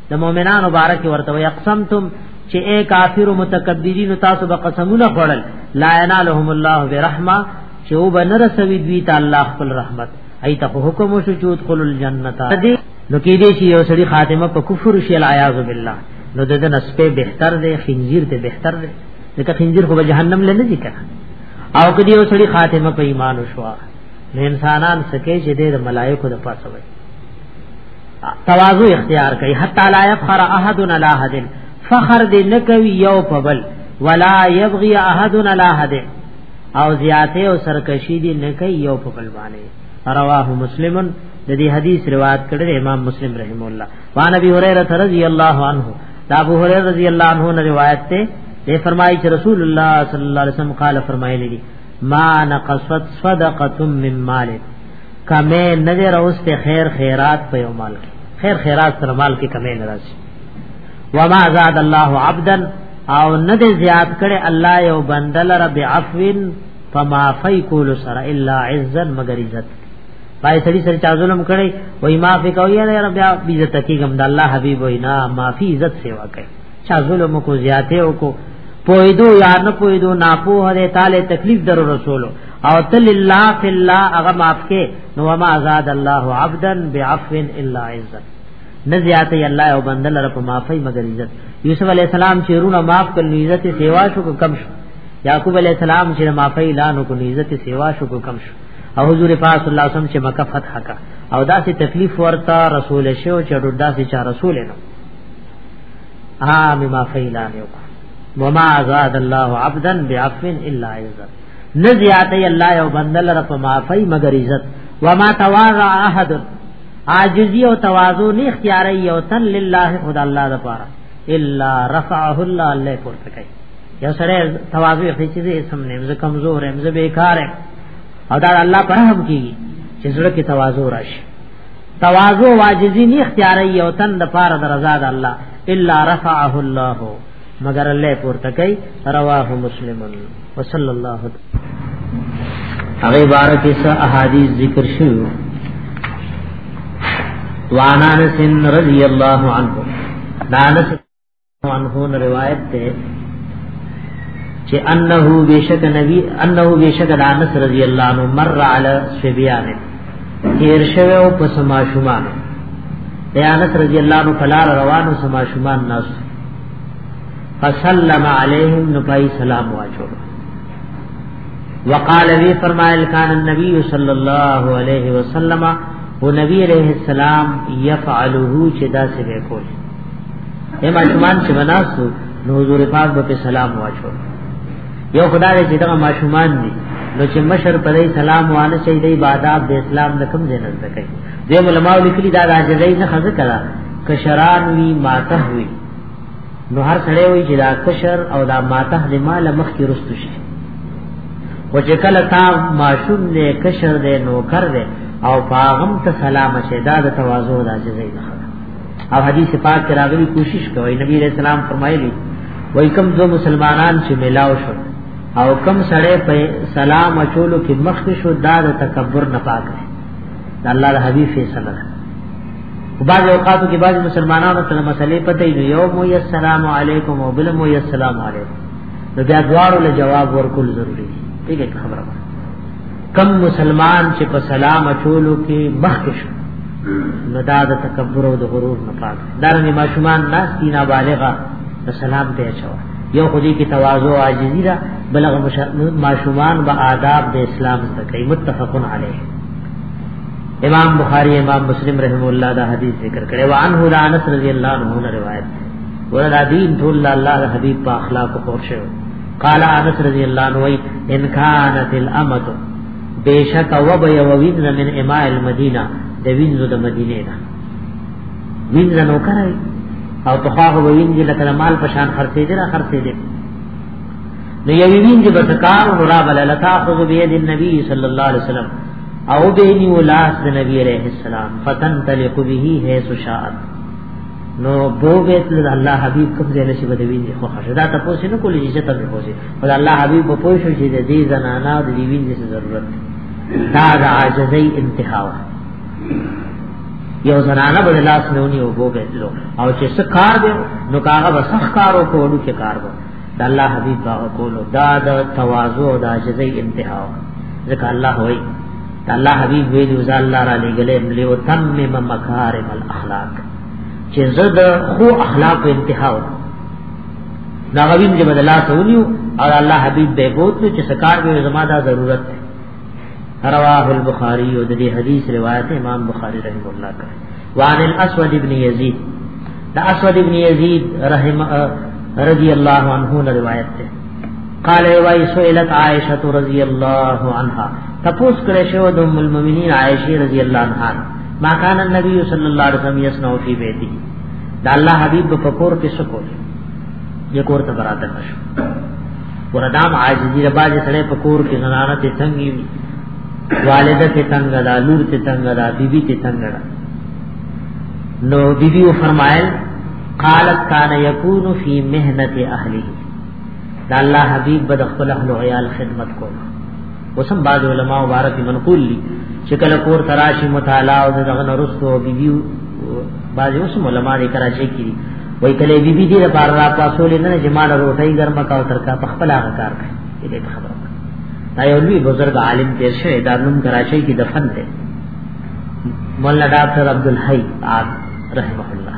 د مؤمنانو بارک ورته وي اقسمتم چې اے کافر متکبرین تاسو به قسمونه خورل لا ینالهم الله برحمه چې او بنر سوي دوی ته الله خپل رحمت ایت حکم شو چوت خل الجنت نو کې دې چې یو سړي خاتمه په کفر شي العیاذ بالله نو د دې نسبه بهتر دی خنزیر ته بهتر دی ځکه خنزیر خو به جهنم لنه دي کنه او کې یو سړي خاتمه په ایمان شو نو انسانان سکه چې د ملائکه د پاسه وي تواضع اختیار کوي حتا لا يفخر احد على احد فخر دې نه کوي یو په بل ولا يبغي احد على احد او زیاته او سرکشی دې نه کوي یو په بل باندې رواه مسلمن د دې حدیث روایت کړی امام مسلم رحم الله وان ابي هريره رضی الله عنه دا ابو هريره رضی الله عنه روایت ته فرمایي چې رسول الله صلی الله علیه وسلم قال فرمایلی ما نقصت صدقه من مال کمه نه دی راوسته خیر خیرات په یو مال کې خیر خیرات سره مال کې کمه نه راځي وما زاد الله عبدا او نه دی زیات کړي الله یو بندل رب عفو فما فی کول سره الا عزا مگر عزت پای سړي سره چا ظلم کړي وای معافي کوي یا رب عزت کیږم د الله حبيب وینا معافي عزت سیوا کوي چا ظلم کو زیاته او کو پویدو یا نه پویدو ناپوه دې تعالی تکلیف در رسولو او تل الله فی الله هغه معاف کې نو ما آزاد الله عبدا بعفو الا عزت نه زیاته الله او بندل رب معافی مگر عزت یوسف علی السلام چې رونه معاف کړ نو عزت سیوا شو کو کم شو یعقوب علی السلام چې معافی اعلان کو نو عزت سیوا شو کو کم شو او حضور پاک صلی الله علیه وسلم چې مکه فتح کا او داسې تکلیف ورته رسول شو چې ډوډا سي چا رسول نه ها بما فیلان یو وما زاد الله عبدا بعفو الا عزت نزیات الله یو بندل رب معافی مگر عزت وما تواضع احد عاجزی او تواضع نه اختیار یو تن لله خدا الله د پاره الا رفعه الله الله پورته کوي یو سره تواضع خې چې اسم نه زه کمزور هم زه بیکار او دا الله پر هم کیږي چې زړه کې تواضع راشي تواضع واجزی نه اختیار یو تن د پار د رضا د الله الا رفعه الله مگر الله پورته کوي رواه مسلم وصلی الله هغه بارک اس احادیث ذکر شو وانا انس رضی الله عنه دانس عنه روایت ده چې انه بشک نبی انه بشک د انس رضی الله عنه مر علی سبیان تیر شوه او په سما شومان یا انس رضی الله عنه فلار روانو سما شومان ناس فسلم علیهم نبی سلام واچو وقال وی فرمایل کان النبی صلی الله علیه وسلم و نبی علیہ السلام یفعله چې دا څه وکول اے ماشومان چې بناسو نو حضور پاک به سلام واچو یو خدای چې دا ماشومان دي نو چې مشر په دې سلام وانه شي د عبادت د اسلام د کوم ځای نه زکای د علماء لیکلي دا راځي نه خزه کړه کشران وی ماته وی نو هر سړی وی چې دا کشر او دا ماته د مال مخ کې رستو شي و چې کله تا ماشوم نه کشر دې نو کر دې او پاغم ته سلام شه دا د تواضع د عاجزۍ نه او حدیث پاک کې راغلي کوشش کوي نبی رسول سلام فرمایلی وای کوم دو مسلمانان چې ملاو شو او کم سړی په سلام اچولو کې مخ شو دا د تکبر نه پاک دی دا الله د حبیب فیصله ده بعض اوقاتو کې بعض مسلمانانو ته مسلې پته نه یو مو السلام علیکم او بل مو السلام علیکم نو بیا دواړو له جواب ورکول ضروری دی ٹھیک ہے خبره کم مسلمان چې په سلام اچولو کې مخ شو نو دا د تکبر او د غرور نه پاک دا رنګ ماشومان ناس دي نابالغه د سلام ته اچو یو خو دې کې تواضع او عاجزي ده بلغه ماشومان به آداب د اسلام ته کوي متفقن علیه امام بخاری امام مسلم رحم الله دا حدیث ذکر کړي وان هو انس رضی الله عنه روایت وردا دین ټول الله د حبیب په اخلاق پوښیو قال انس رضی الله عنه ان كانت الامه بیشک او به یو وین من اماء المدینه د وینځو د مدینه نه وینځ نو کوي او تخاغه وینځي لکه مال په شان خرڅې دي را خرڅې دي نو یو وینځي به کار ورا بل لتا خذ بيد النبي صلی الله علیه وسلم او به نیو لاس د نبی علیہ السلام فتن تلق به حيث شاءت نو بو بیت له الله حبیب کوم ځای نشي بدوین دي خو خشه دا تاسو نه کولی چې تاسو پوښي ول الله حبیب په پوه شو چې د دې زنانا د دې وین دي ضرورت دا د عاجزۍ انتها و یو زنانا به لاس نه ونی او بو بیت لو او چې څه کار دی نو کاغه به سخت کار او کوړو کې کار وو د الله حبيب باغ کولو دا د تواضع او د عاجزۍ انتها ځکه الله وایي د الله حبيب ویلو ځا الله را لګلې ملي او تمم مکارم الاخلاق چې زه د خو اخلاق انتها وکړم دا غویم چې بدل الله سونیو او الله حبیب به بوت نو چې سکار به زما دا ضرورت ده رواه البخاری او د دې حدیث روایت امام بخاری رحمه الله کړی وعن الاسود ابن یزید دا اسود ابن یزید رحم رضی اللہ عنہ نے روایت ہے قال وای سئلت عائشہ رضی اللہ عنہا تپوس کرے شو د ام المؤمنین عائشہ رضی اللہ عنہا ما کان النبی صلی اللہ علیہ وسلم یسنو فی بیتی دا اللہ حبیب په کور کې سکو یہ کور ته برادر نشو وردام عاجزی رباج سره په کور کې زنانه ته څنګه والده ته تنگ دا لور ته تنگ دا بیبی ته تنگ دا نو بیبی او فرمایل قالت کان یکون فی مهنت اهله دا الله حبیب بد خپل اهل او عیال خدمت کو وسم بعض علما مبارک منقول لی چې کله کور تراشی مطالعه او دغه نرستو بیبی بعض اوس علما دې کراچي کې وای کله بیبی دې لپاره را پاسول نه جمال روټي ګرمه کا او ترکا په خپل هغه کار کوي دې خبره دا یو لوی بزرګ عالم تیر شوی دا نوم کراچۍ کې دفن دی مولا ډاکټر عبد الحی عاد رحمه الله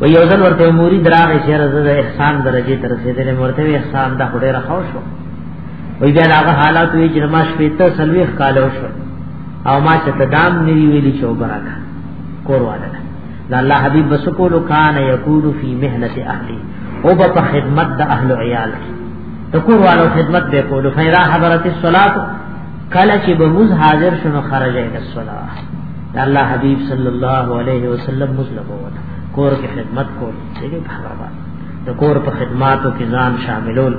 و یو ځل ورته موري دراغه چې رزه د احسان درجه تر رسیدلې ورته احسان د خډه راخو شو وی بیا هغه حالات وی چې ما شپې ته سلويخ کالو شو او ما چې تدام نیویلی چوبراکا کور واده دا الله حبیب بسکول کان یقول فی مهنه اهلی او په خدمت د اهل عیال کی تکور والو خدمت به کول فیرا حضرت الصلات کله چې به موز حاضر شنو خرجه د الصلاه دا الله حبیب صلی الله علیه وسلم مسلم وته کور کې خدمت کول دغه په خبره د کور په خدماتو کې ځان شاملول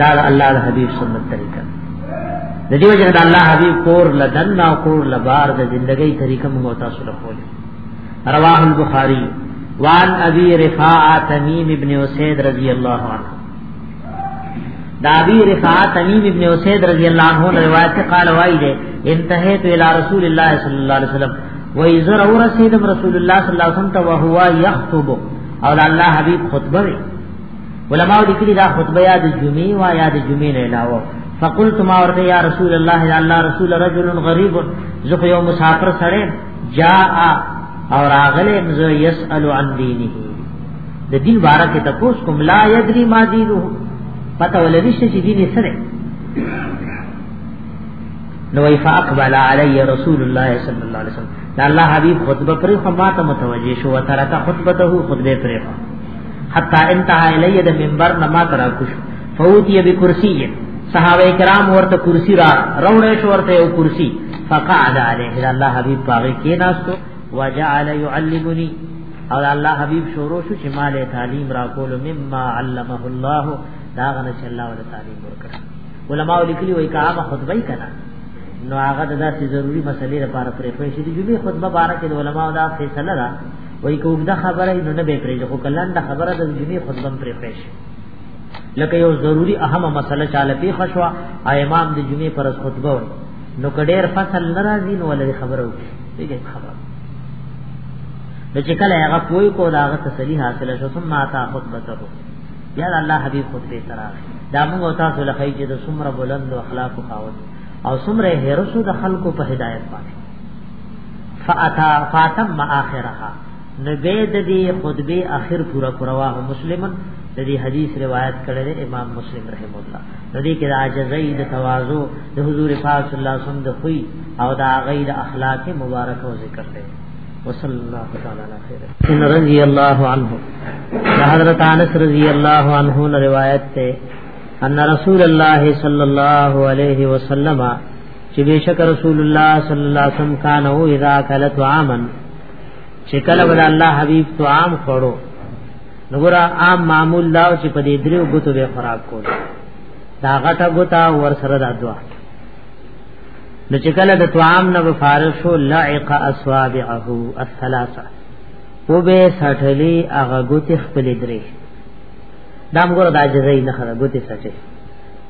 دا الله د حبیب سنت طریقه د دې وجه د الله حبیب کور لدن او کور لبار د ژوندۍ طریقه موږ تاسو له رواه البخاری وان ابي رفاعه تميم ابن اسيد رضی الله عنه دا ابي رفاعه تميم ابن اسيد رضی الله عنه روایت قال وای دے انتهيت الى رسول الله صلی الله علیه وسلم و ایزر اور سیدم رسول الله صلی الله علیه وسلم ته وهو یخطب او الله حبیب خطبه علماء لیکلي دا خطبه یا د جمعې وا یا د جمعې نه علاوه فقلت ما ورته یا رسول الله یا الله رسول رجل غریب زه خو یو مسافر سره جاء او راغله مزه یسأل عن دینه د دین بارا کې تاسو کوم لا یدری ما دینه پته ولرشته چې دین سره نو وی فاقبل علی رسول الله صلی الله علیه وسلم دا الله حبیب خطبه پر خماته متوجه شو وترک خطبته خطبه پر خماته حتا انتها الیه د منبر نما ترا کوش فوتی بکرسی صحابه کرام ورته کرسی را روړې شو ورته یو کرسی فقعد علیه الله حبیب پاغه کې ناستو وجعل يعلمني او الله حبیب شروع شو چې مال تعلیم را کول مما علمه الله دا غنه چې الله ول تعلیم ورکړ علماء لیکلي وای کا هغه خطبه یې کړه نو هغه د داسې ضروری مسلې لپاره پرې پېښې دي جمعې خطبه بارکه علماء دا فیصله را وای کوم دا خبره نو نه به پرې خو کلان دا خبره د جمعې خطبه پرې پېښ لکه یو ضروری اهمه مسله چاله پی خشوا امام د جمعې پر خطبه وای نو کډیر فصل ناراضی نو ولې خبره وکړي دغه خبره د چې کله هغه کوی کو دا هغه تسلی حاصله شو ثم اتا خطبه ته یا الله حبیب خطبه ترا دا موږ تاسو لخی چې د سمره بلند اخلاق او خاوت او سمره هرسو د خلکو په هدایت باندې فاتا فاطم اخرها نبید دی خطبه اخر پورا کرواه مسلمن د دې حدیث روایت کړی امام مسلم رحم الله د دې کې د عاجزۍ د تواضع د حضور پاک صلی الله علیه وسلم د خوې او د غیر اخلاق مبارک او ذکر دی وصلی الله تعالی علی خیر ان رضی الله عنه حضرت انس رضی الله عنه نے روایت ہے ان رسول اللہ صلی اللہ علیہ وسلم چې بشک رسول الله صلی الله علیه وسلم کان او اذا کلت عامن چې کله ول الله حبیب تو عام خورو نګورا عام معمول دا چې په دې دریو غوتو به خوراک کول دا غټه غوتا ور سره دا دوا نو چې کله د طعام نه فارغ شو لعق اصابعه الثلاثه و به سټلی هغه غوتې خپل درې دا موږ د عاجزۍ نه خره غوتې سټې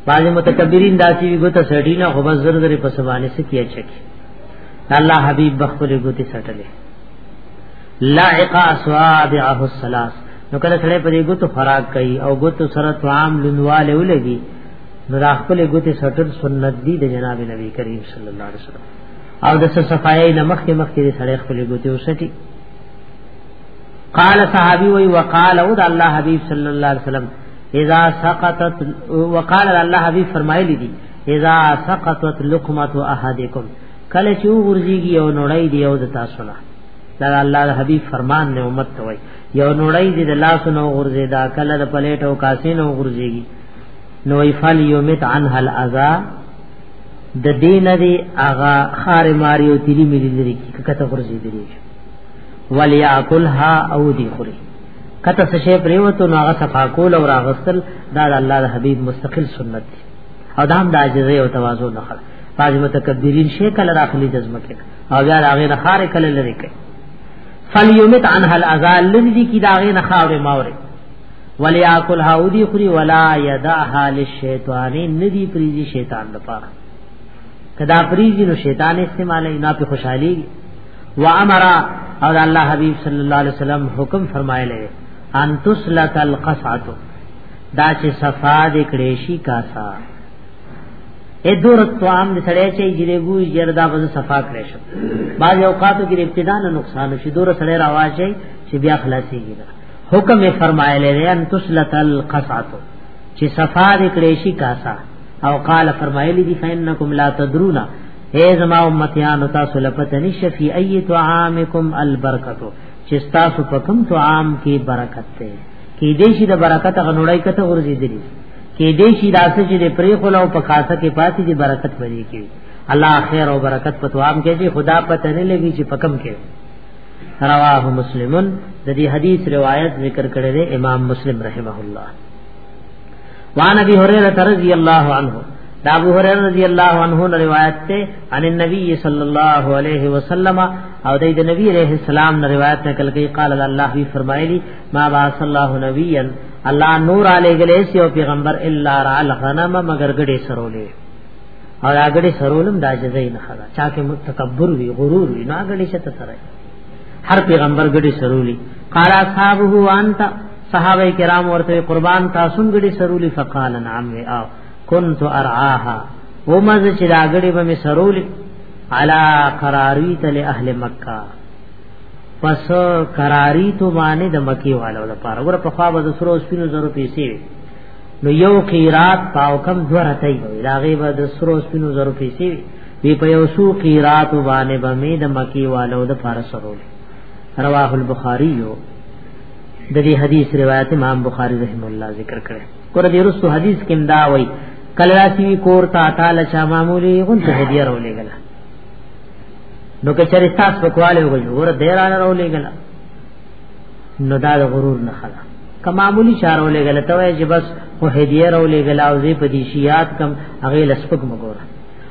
بعض متکبرین داسې وی ګوت سړی نه خو بس زر زر په سبانه سکیه چکی الله حبیب بخل ګوتی سټلې لائق اصابعه الثلاث نو کله سره په دې ګوتو فراغ کوي او ګوتو سره طعام لنواله ولګي نو دا خپل ګوتې سټل سنت دي د جناب نبی کریم صلی الله علیه وسلم او د صفای نه مخکې مخکې سره خپل ګوتې وسټي قال صحابي وي وقال او د الله حبيب صلی الله علیه وسلم اذا سقطت وقال الله حبيب فرمایلی دي اذا سقطت لقمه احدكم کله چې ورځيږي او نړۍ دی او د تاسو نه دا الله د حبيب فرمان نه امت ته وای یو نړۍ دې د لاس نو غرزه دا کله د پلیټ او کاسې نو غرزيږي نو ایفال یومت عنها الاذا د دین دی اغا خار ماری او تیری ملی لري کته غرزي دی ولیاکلها او دی خوري کته څه شی پریوتو نو هغه صفا کول او راغستل دا د الله د حبیب مستقل سنت دی او دا هم د عاجزۍ او تواضع نه خړ باج متکبرین شی کله راخلی د زمکه او بیا هغه نه خار کله لري کوي فلیومت عنها الازال لذي کی دا غي نه خاور ماوره ولیاکل هاودی خری ولا یدعها للشیطان ندی پریزی شیطان لپاره کدا پریزی نو شیطان استعمال نه په خوشحالي و امر او الله حبیب صلی الله علیه وسلم حکم فرمایلی ان تسلت القصعه دا چې صفا د کړيشي کاسا اې دور توام د سړی چې جریګو جردا په صفا کړې شو بعض اوقاتو کې ابتدا نه نقصان شي دور سړی راواز شي چې بیا خلاصيږي حکم یې فرمایلی دی ان تسلت القصعه چې صفا د کړيشي کاسا او قال فرمایلی دی فینکم لا تدرونا اے زما امتیان تاسو لپته نشه فی ای طعامکم البرکتو چې تاسو په کوم طعام کې برکت ته کې دې شي د برکت غنوړای کته ورزي دي کې دې شي داسې چې د پری خلو په خاصه کې پاتې دي برکت پرې کې الله خیر او برکت په طعام کې چې خدا پته نه لګي چې په کوم کې رواه مسلمن د دې حدیث روایت ذکر کړی دی امام مسلم رحمه الله وان ابي هريره رضي الله عنه دا ابو هريره رضی الله عنه نے روایت تے ان النبی صلی اللہ علیہ وسلم او دای د نبی علیہ السلام نے روایت نقل کی قال اللہ بھی فرمایلی ما با صلی اللہ نبیا اللہ نور علی گلے سی او پیغمبر الا را الغنم مگر گڑے سرولے او دا گڑے سرولم دا جزئی نہ خدا چا کہ تکبر وی غرور وی نا گڑے شت سرے هر پیغمبر ګډي سرولي قال اصحابه انت صحابه کرام ورته قربان تاسو ګډي سرولي فقال نعم او كنت ارعاها ومز چې دا ګډي به سرولي علا قراری تل اهل مکه پس قراری تو باندې د مکی والو لپاره ور په خوا به سرو سپینو زرو پیسې نو یو قیرات پاو کم دو رتای دا غیبه د سرو سپینو زرو پیسې وی په یو سو قیرات باندې به می د مکی والو د فارس ورول رواه البخاری یو د دې حدیث روایت امام بخاری رحم الله ذکر کړي کور دې رسو حدیث کې دا وای کلا سی کور تا تعالی چا معمولی غون ته هدیه راولې غلا نو که چر استاس په کواله وګورې ور دې را راولې غلا نو دا غرور نه خلا کمامولی چارو لګل ته وای چې بس خو هدیه راو لګل او زی په دې شیات کم اغه لسپک مګور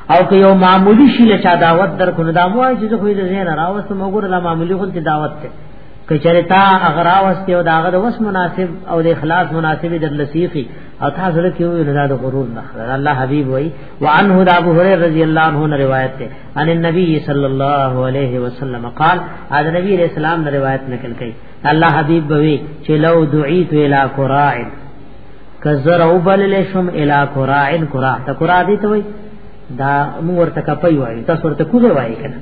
او که یو معمولی شي له چا دعوت در کو دا موای چې خو دې زین راوست موګور لا معمولی خو ته دعوت ته که چرتا اغرا واست او داغه د وس مناسب او د اخلاص مناسب در لسیخي او تاسو له کیو نه دا غرور نه الله حبیب وای وعنه د ابو هريره رضی الله عنه روایت ده ان النبي صلی الله علیه وسلم قال دا نبی رسول الله روایت نقل کړي الله حبیب بوي چې لو دعیت الى قرائن کزر او بلل شم الا قراعن قراع ته قراع دي ته وي دا مو ورته کپي وای تاسو ورته کوزه وای کنه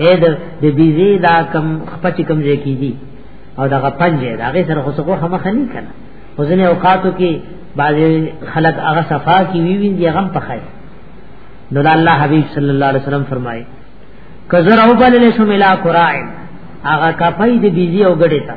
اې د د بيزي دا کم خپچ کم ځای کیږي او دا پنځه دا غي سره خصو هم خني کنه وزن اوقاتو کې بعض خلق هغه صفا کی وی وی دی غم پخای نو الله حبيب صلی الله علیه وسلم فرمایي کزر او بلل شم الا قراعن هغه کپي د بيزي او ګډه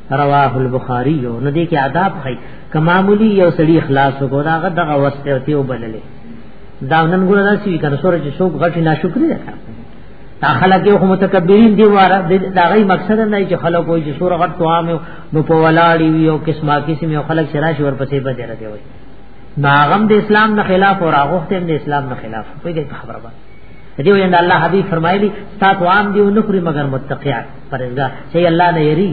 رواه البخاری یو نو دې کې آداب خي کمامولي یو سړي اخلاص وکړو دا غدغه وسته او ته وبللې دا نن ګور نه سی کنه سورج شوق غټ نه شکرې ده تا خلک یو متکبرین دی واره دا غي مقصد نه چې خلک وایي چې سور غټ توام نو په ولاړی وي او قسمه قسم یو خلک شراش ور پسې بدر دی وایي ناغم د اسلام نه خلاف او راغوخته د اسلام نه خلاف په دې خبره باندې دیو ان الله حبیب فرمایلی سات عام دیو نخری مگر متقیان پرېزګار چې الله نه یری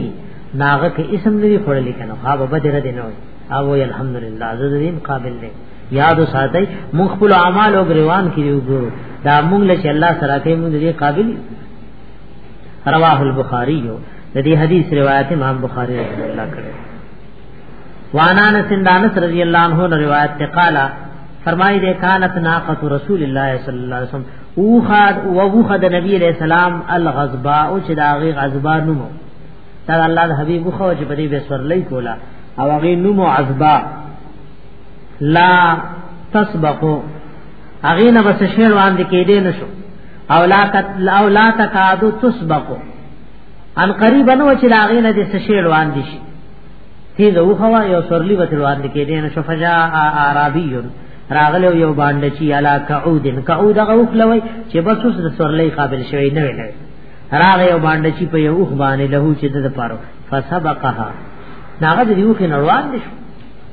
ناغه کې اسم نه وی خړلې کنه ها به بدر دې نه وي او الحمدلله عزیز دې مقابل دې یاد ساتي مون خپل اعمال او غریوان کې یو ګورو دا مونږ له الله سره کې مونږ دې قابل رواه البخاری یو د دې حدیث روایت امام بخاری رحمه الله کړه وانا انس رضی الله عنه روایت ته قالا فرمایي ده کانت ناقه رسول الله صلی الله علیه وسلم او خاد او ابو خد نبی علیہ السلام الغضباء او چې دا غي غضبا نومو دا الله د حبیب خو چې په دې بسور لای کولا او هغه نومو عذبا لا تسبقو هغه نه بس شعر باندې کې دې نشو او لا تت او لا تکادو تسبقو ان قریب نو چې دا غي نه دې شعر باندې شي تیز او خوا یو سرلی وته روان کې دي نو شفجا عربی راغله یو باندې چې علا قعود قعود غوخ لوي چې بس اوس د سرلی قابل شوی نه ویل راغه یو باندې چې په یو باندې له چې د پاره فسبقها ناغه د یو کې نړوان دي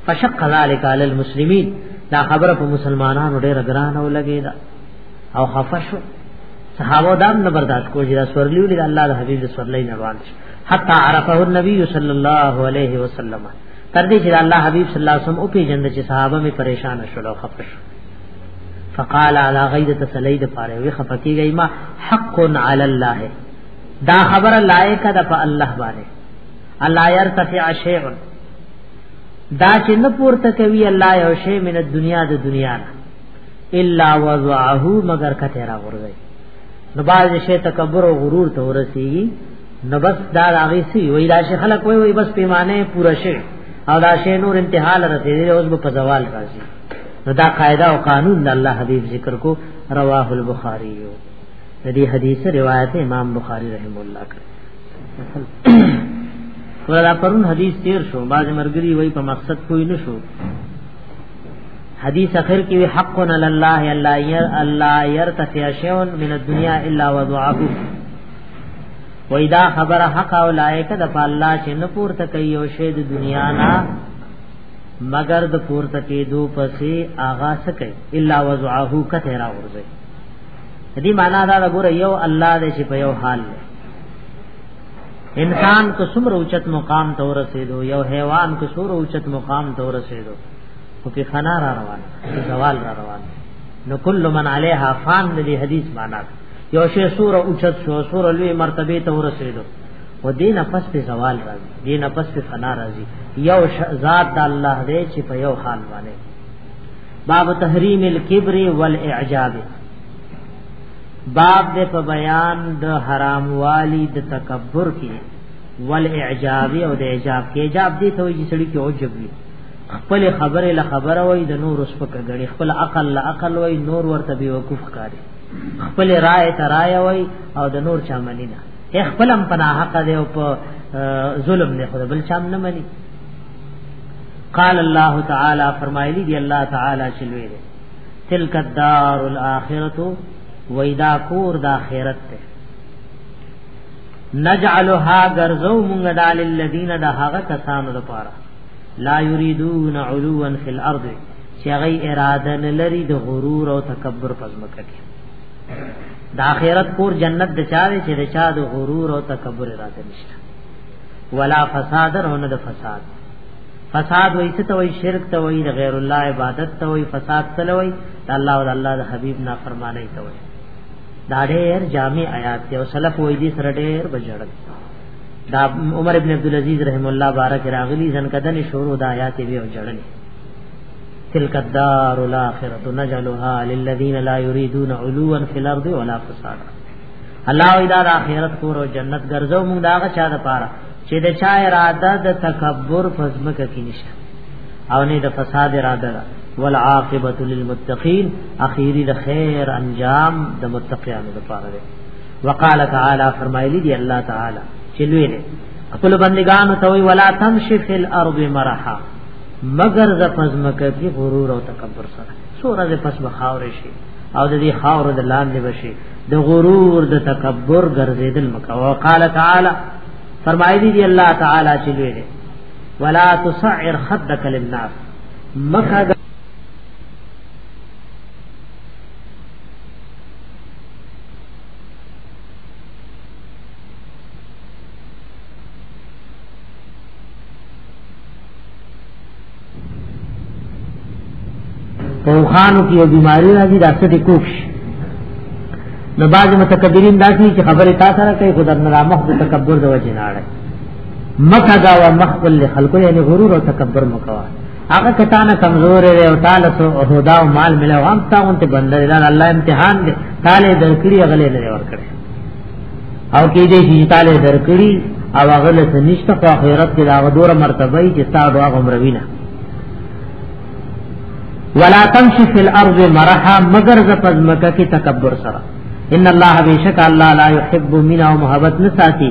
فشق ذلك على المسلمين دا خبره په مسلمانانو ډېر ګران او لګي دا او خفشو صحابه دام نه برداشت کوی دا سورلیو لري الله د حبیب سورلی نه روان شي حتا عرفه النبي صلی الله علیه وسلم تر دې چې الله حبیب صلی الله علیه وسلم او پیجن چې صحابه می پریشان شول او خفش فقال على غید تسلید پاره وی خفقیږي ما حق علی الله دا خبر لایق ده په الله باندې الله يرتفع شیء دا چې نه پورته کوي الله یو شی من دنیا د دنیا نه الا وضعه مگر کته را ورغی نو باز شي تکبر او غرور ته ورسیږي نو بس دا راغی سی وی دا شي خلک وی وی بس پیمانه پورا شي او دا شي نور انتها لره دی اوس په زوال راځي نو دا قاعده او قانون د الله حبیب ذکر کو رواه البخاری یو د دې حدیث روایت امام بخاری رحم الله کړ ولا پرون حدیث تیر شو باز مرګری وی په مقصد کوی نشو حدیث اخر کې حق علی الله الا ير الا يرتفع شيء من الدنيا الا وضعه وای دا خبره حق او لایق د الله چې نه پورته کوي او شه د دنیا نه مگر د پورته کېدو پسې آغا سکه الا وضعه کته را ورځي دې معنا دا غور یو الله دې چې په یو حال دی انسان کو سمر اوچت مقام ته ورسېدو یو حیوان کو سور اوچت مقام ته ورسېدو او کې فنا را روان زوال را روان نو کل من علیها فان دې حدیث معنا یو شی سور اوچت شو سور لوی مرتبه ته ورسېدو و دینه پس په زوال راځي دینه پس په فنا راځي یو ذات د الله دې چې په یو حال باندې باب تحریم الکبر والاعجاب باب دې په بیان د حرام والی د تکبر کې والاعجاب او د اعجاب کې اعجاب دې ته وي چې سړي کې عجب وي خپل خبره له خبره وای د نور سپکه غړي خپل عقل له عقل وای نور ورته بي وقوف کاری خپل رائے ته رائے وای او د نور چا منی نه خپل هم پناه حق دی او په ظلم نه خو بل چا نه منی قال الله تعالی فرمایلی دی الله تعالی چلوې دی تلک الدار الاخرته ویدا کور د اخرت ته نجعلها غرزو مونږ دال الذین د هغه کسانو لپاره لا یریدون علوا فی الارض چې هغه اراده نه لري د غرور او تکبر پزمکه کې د آخرت پور جنت د چا دی چې د چا د غرور او تکبر اراده نشته ولا فساد او نه د فساد فساد وای څه ته وای شرک ته وای غیر الله عبادت ته وای فساد ته وای الله او الله د حبیب نافرمانی ته وای دا ډېر جامع آیات دی او سلف وای دي سره ډېر بجړل دا عمر ابن عبد العزيز رحم الله بارک راغلی ځن کدن شروع د آیات دی او جړل تلک الدار الاخره نجلها للذين لا يريدون علوا في الارض ولا فسادا الله اذا اخرت کور او جنت ګرځو موږ دا غچا د پاره چې د چا اراده د تکبر فزمک کې نشه او نه د فساد اراده ده والعاقبه للمتقين اخيري د خير انجام د متقيانو لپاره ده وقال تعالی فرمایلی دی الله تعالی چې لوی دی خپل بندگان ته وی ولا تمشي فی الارض مرحا مگر ز پزمکه کی غرور او تکبر سره سورہ ز پس بخاور شي او د دې خاور د لاندې بشي د غرور د تکبر ګرځیدل مکه او قال تعالی فرمایلی دی الله تعالی چې لوی دی ولا تصعر خدك للناس مخه په خانو کې یو بیماری راځي دا څه کوښ نو باج متکبرین داسي چې خبره تا سره کوي خدای نه مخ د تکبر د وجه نه اړه مکه دا و مخ کل خلکو یعنی غرور او تکبر مکوا هغه کتانه کمزور دی او تعالی سو هدا او مال ملو هم تاون ته بندر دی الله امتحان دی تعالی درکړي غلې نه ورکړي او کې دې چې تعالی درکړي او هغه له نشته په آخرت کې دا غدور مرتبه چې تا دعا غمروینه ولا تمشي في الارض مرحا مگر ز پزمکه کې تکبر سره ان الله بیشک الله لا يحب منا او محبت نساتی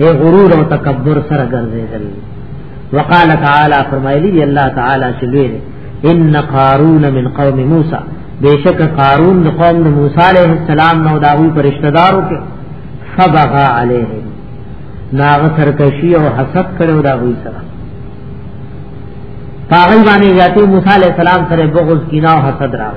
اے غرور او تکبر سره ګرځیدل وقال تعالی فرمایلی دی الله تعالی چې لوی ان قارون من قوم موسی بیشک قارون د قوم د موسی علیہ السلام نو داوی پرشتہ دارو کې فبغى عليه ناغ سرکشی او حسد کړو دا وی سره پاغی باندې یاتی موسی علیہ السلام سره بغض کینا او حسد راو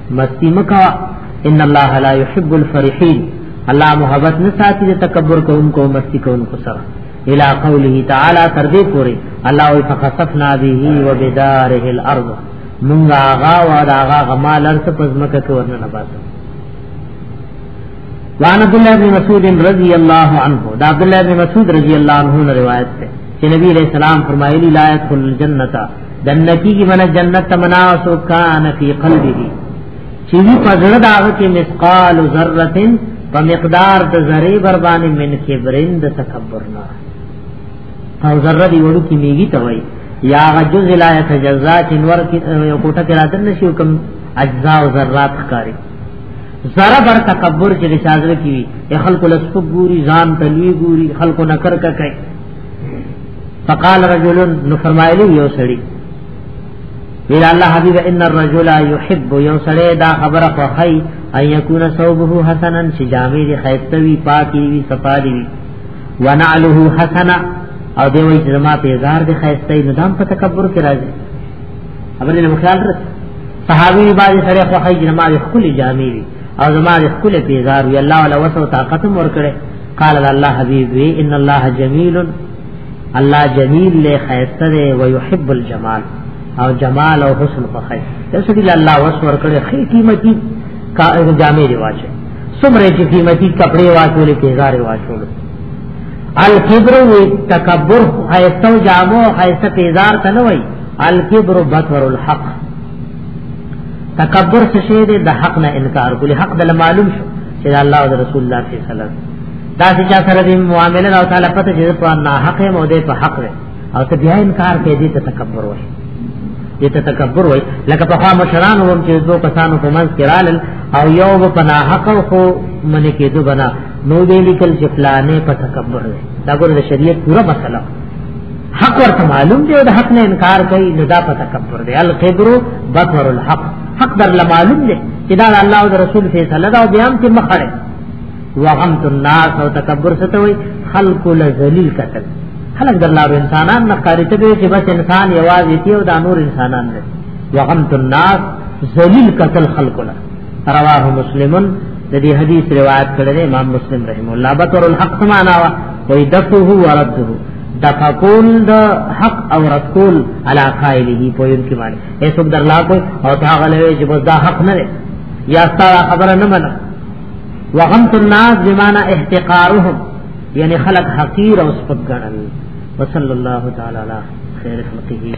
مستی مکوا ان الله لا يحب الفرحين الله محبت نه ساتي د تکبر کوونکو مستی کوونکو سره الى قوله تعالی تر دې پوري الله وي فخسفنا به وبداره الارض مونږ آغا و دا آغا غما لرس پزمکه کې ورنه نباسو وان عبد الله بن مسعود رضی الله عنه دا عبد الله بن مسعود رضی الله عنه روایت ده چې نبی علیہ السلام فرمایلی لا يدخل الجنه دنکی کی من جنت تمنا سو کان فی قلبه چې وی پزړه دا کې مسقال ذره په مقدار د ذره بر باندې من کبرین د تکبر نه او ذره دی وړو کې میږي ته وای یا غجز لا یتجزا چې نور کې یو کوټه کې راتل نشي کوم اجزا او ذرات ښکاری ذره بر تکبر چې شاذره کی وی خلق لسفګوري ځان تلوي ګوري خلق نکر کا کوي فقال رجل نو فرمایلی یو سړی ویل الله حبیب ان الرجل يحب یو سړی دا خبره خو هي ان يكون ثوبه حسنا چې جامې دي خیسته وي پاکي وي صفا دي وي ونعله حسنا او دی وایي چې ما په هزار دي خیسته نه دام په تکبر کې راځي خبرې نه مخال رس صحابي باندې سره خو هي جما دي خپل جامې وي او زما د خپل پیزار وی الله ولا وسو طاقت مور کړي قال الله حبيب وی ان الله جميل الله جميل له خيسته دی او يحب الجمال او جمال او حسن په خیر تاسو دې الله وس ور کړي خې قیمتي کا جامې دی واچي سمره چې قیمتي کپڑے واچول پیزار واچول الکبر و تکبر خیسته جامو خیسته پیزار تنوي الکبر بطر الحق تکبر څه شی دی د حق نه انکار کولی حق د معلوم شو چې الله او رسول الله صلی الله علیه وسلم دا چې چا سره د معاملې او تعالی پته چې په نه حق او د په حق دی او ته بیا انکار کوي دې ته تکبر وایي دې ته تکبر وایي لکه په خامو شران ووم چې دوه کسانو په منځ کې رالل او یو په نه حق خو منې کې دوه بنا نو دې لیکل چې فلانه په تکبر دی دا ګور د شریعت پورا مسله حق ورته معلوم دی او د حق نه انکار کوي نو دا په تکبر دی القبر بطر الحق حق در معلوم دی چې دا الله او رسول فیصله دا او بیا هم ته مخړه وغمت الناس او تکبر ستوي خلق لذلیل قتل خلق در لار انسانان نه قاری ته چې بس انسان یوازې دی او دا نور انسانان دی وغمت الناس ذلیل قتل خلق له رواه مسلمن د دې حدیث روایت کړی امام مسلم رحم الله بطر الحق معنا وا ويدفه ورده دفقول د حق او رسول علا قائله په یوه کې باندې ایسو درلا کو او تا غلوي چې بس دا حق نه دی یا ستاره خبره نه منه وغمت الناس بمعنى احتقارهم یعنی خلق حقیر او سپک ګڼل وصلی الله تعالی علی خیر خلقه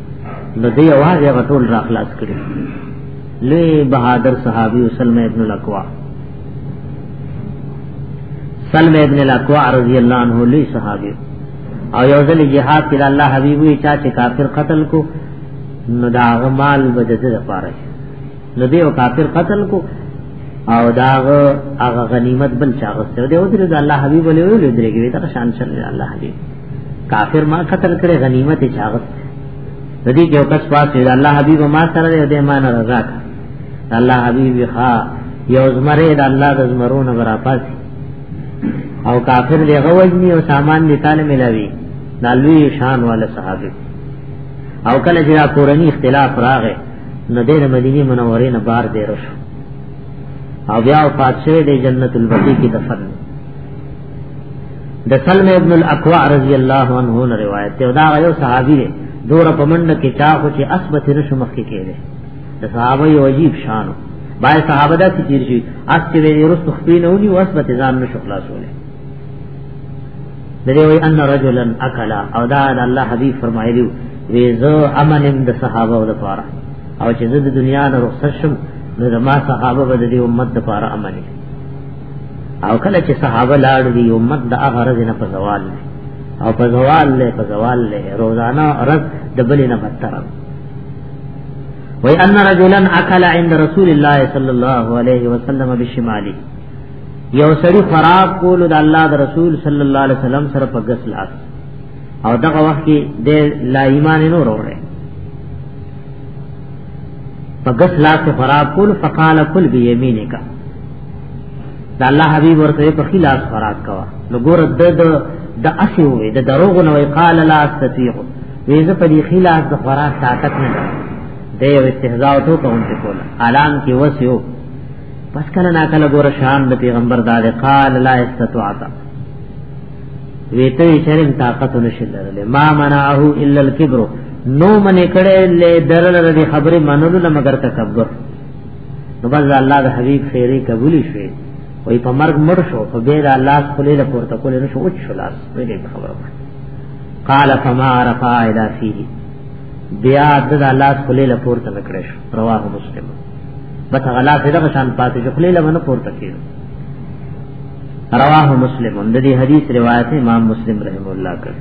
نو دی आवाज یې غټول را خلاص کړی لوی بهادر صحابي سلم ابن الاقوا سلم ابن الاقوا رضی الله عنه لوی صحابي او یو ځل جهاد کې الله حبیب وی چا چې کافر قتل کو نو دا غمال بجزه لپاره نو دی او کافر قتل کو او دا هغه غنیمت بل چا غسته دی او د الله حبیب له ویلو درګوي دا شان شر الله حبیب کافر ما قتل کړي غنیمت چاغت ردی کې اوس پاس دی الله حبیب ما سره دې دې مان رضا کا الله حبیب ها یو زمره د الله د زمرونه برا پاس او کافر دې غوجنی او سامان دې تعالی ملاوي دالوی شان والا صحابه او کله چې دا کورنی اختلاف راغې نو دې مدینه منورې نه بار دې رسو او بیا وفات شوه د جنت البقیع کې دفن د سلم ابن الاقوع رضی الله عنه نه روایت دی دا یو صحابي دی دور په منډه کې چا خو چې اسبت نشو مخ کې کېده د صحابه یو عجیب شانو بای صحابه دا تیر شي اس کې وی رسو خپې نه ونی واس به ځان نشو خلاصوله دغه وی ان رجلا اکل او دا د الله حبیب فرمایلی وی زو امن د صحابه ول پاره او چې د دنیا نه رخصت شم نو زما صحابه به د امت لپاره امن او کله چې صحابه لاړ دي امت د هغه رز نه په زوال دی او په زوال له په زوال له روزانه رز د بلې نه بدتر وای ان رجلا اكل عند رسول الله صلى الله عليه وسلم بالشمالي یو سړي خراب کول د الله د رسول صلی الله علیه وسلم سره په غسل لاس او دغه وخت کې د لا ایمان نور اوره فقط لا سے خراب کول فقال کل بی یمینه کا دا الله حبیب ورته په خلاف خراب کوا نو ګور د د د اسی وې د دروغ نو قال لا استطيع وې زه په دې خلاف د خراب طاقت نه لرم د یو استهزاء ټو کوونته کول عالم کې وسیو پس کله نا کله ګور شان د پیغمبر دا قال لا استطاعت ویته شرم طاقت نشل لرله ما منعه الا الكبر نو من کړه له درل ردی خبره منلو نه مگر تکبر نو بس الله د حبیب خیره قبول شي وای په مرګ مر شو په بیر الله خپل له پورته کول نه شو او شو لاس دې خبره قال فما رفع الى فيه بیا د الله خپل له پورته نکړې شو رواه مسلم بس غلا سره شان پاتې خپل له پورته کړو رواه مسلم د دې حدیث روایت امام مسلم رحم الله کړ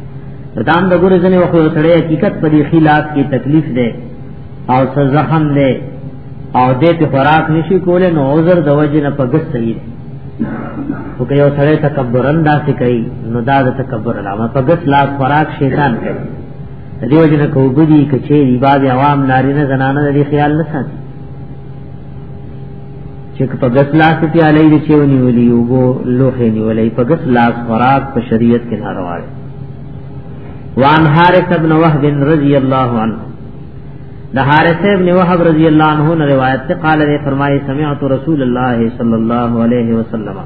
دام د ګور زنه خو سره حقیقت په دې خلاف کې تکلیف ده او څه زخم ده او دې په خوراک نشي کوله نو عذر د وجه نه پګس صحیح او که یو سره تکبرن داسې کوي نو دا د تکبر علامه پګس لا خوراک شیطان کوي دې وجه نه کوبدي کچې عبادت عوام نارینه زنانه دې خیال نه ساتي چې په ګس لاس کې علي دې چې ونیولې یو بو لوخې نیولې په ګس لاس خوراک په شریعت کې ناروا دی وان حارث ابن وهب رضی الله عنه د حارث ابن وهب رضی الله عنه نے روایت سے قال نے فرمائے سمعت رسول اللہ صلی اللہ علیہ وسلم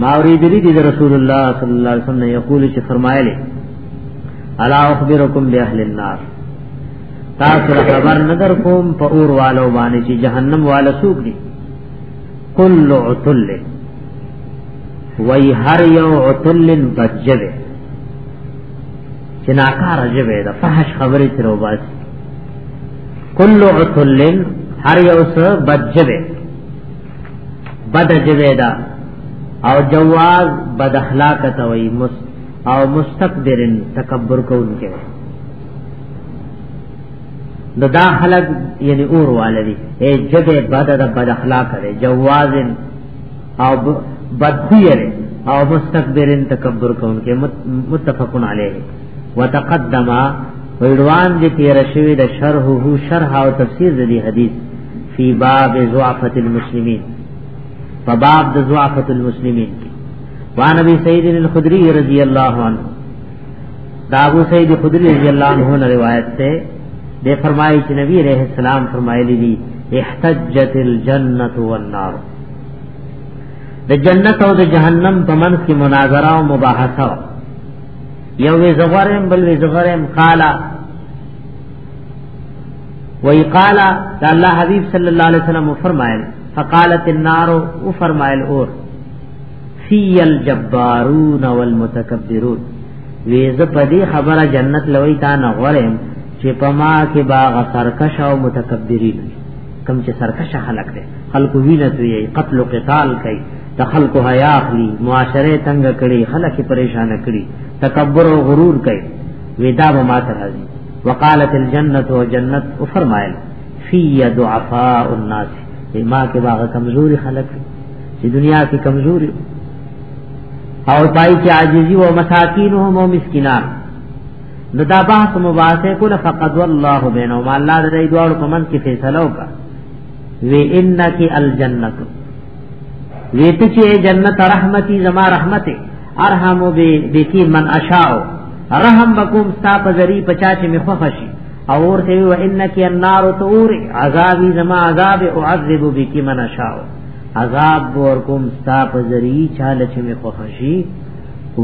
ما اريد لي دي رسول الله صلی الله علیه وسلم یقول چې فرمایلی الا اخبرکم باهل النار تاسو خبر ندر کوم په اور والو باندې چې جهنم والا سوق دي کل عتل وای هر یو عتل بجبه چې ناکار جبه ده فحش خبرې تر وباس کل عتل هر یو څه بجبه بد جبه ده او جواز بد اخلاق ته وای او مستكبرن تکبر کوونکې د دا خلق یعنی اور والدی اے جد بد د بد اخلاق کرے جوازن او بدخوی کرے او مستكبرن تکبر کون کې متفقن علیه وتقدم ویروان دې تیر شوی د شرح هو شرح او تفسیر دې حدیث فی باب ضعفت المسلمین فباب ضعفت المسلمین وان ابي سعيد الخدري رضي الله عنه داغو سید خدری رضی اللہ عنہ نے روایت سے دے فرمائی کہ نبی علیہ السلام فرمائے لی احتجت الجنت والنار د جنت او د جهنم په منځ کې مناظره او مباحثه یو وی زغرم بل وی زغرم قالا وی قالا دا الله حبیب صلی الله علیه وسلم فرمایل فقالت النار او فرمایل اور فی الجبارون والمتکبرون ویزه په دې خبره جنت لوي تا نه غورم چې په ما کې باغ سرکش او متکبرین کم چې سرکش خلق دي خلکو وینه توي قتل او قتال کوي د خلکو حیا اخلي معاشره تنگ کړي خلک پریشان کړي تکبر او غرور کوي ودا به ما ته راځي وقالت الجنه او جنت او فرمایل فی دعفاء الناس ما کې باغ کمزوري خلک دي چې دنیا کې کمزوري او پای کې عاجزي او مساکین هم او مسکینان نو دا بحث مباحثه کوله فقد والله بینهما الله دې دوړ په من کې فیصله وکړه وی انک الجنت وی ته چې جنت رحمتي زما رحمته ارحم به بکی من اشاء رحم بكم ستا په ذری پچا چې مخفشي او ورته وی انک النار تور عذابی زما عذاب اعذب بکی من اشاء عذاب بور کوم ستا په ذریعہ چاله چې مې خوښي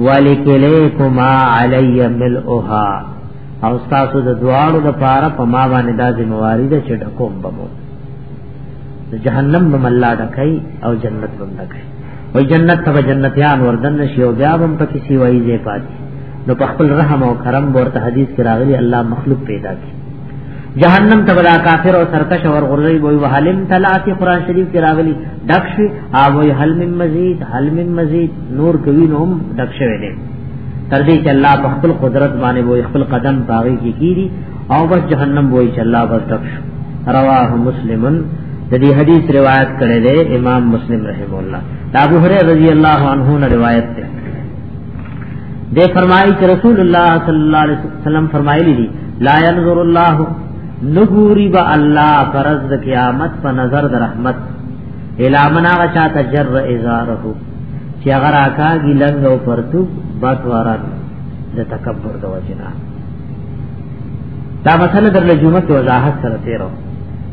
ولکلیکما علی ملؤها او تاسو د دواړو د پاره په ما باندې د ذمہواری ده چې ډکوم بمو جهنم بم الله ډکای او جنت بم ډکای وای جنت ته جنتیان وردن شي او بیا بم پکې سی وای زې پاتې نو په خپل رحم او کرم ورته حدیث کې راغلي الله مخلوق پیدا کی جهنم ته بلا کافر او سرکش اور غرزی وی وحلم تلاتی قرآن شریف کی راغلی دکشی آوی حل من مزید حل من مزید نور کوی نو هم دکشوی دی تر دې چې الله په خپل قدرت باندې وای خپل قدم پاغي کې کیری او بس جهنم وای چې الله بس دکش رواه مسلمن د دې حدیث روایت کړی دی امام مسلم رحم الله ابو هريره رضی الله عنه روایت ده دے فرمائی کہ رسول اللہ صلی اللہ علیہ وسلم فرمائی لی دی لا ينظر اللہ نگوری با اللہ فرز دا قیامت پا نظر دا رحمت الا منا غچا تجر ازارہو چی اگر آکا گی لنگ او پرتو بات واران دا تکبر دا وجنا دا مسئلہ در لجومت وضاحت سر تیرہو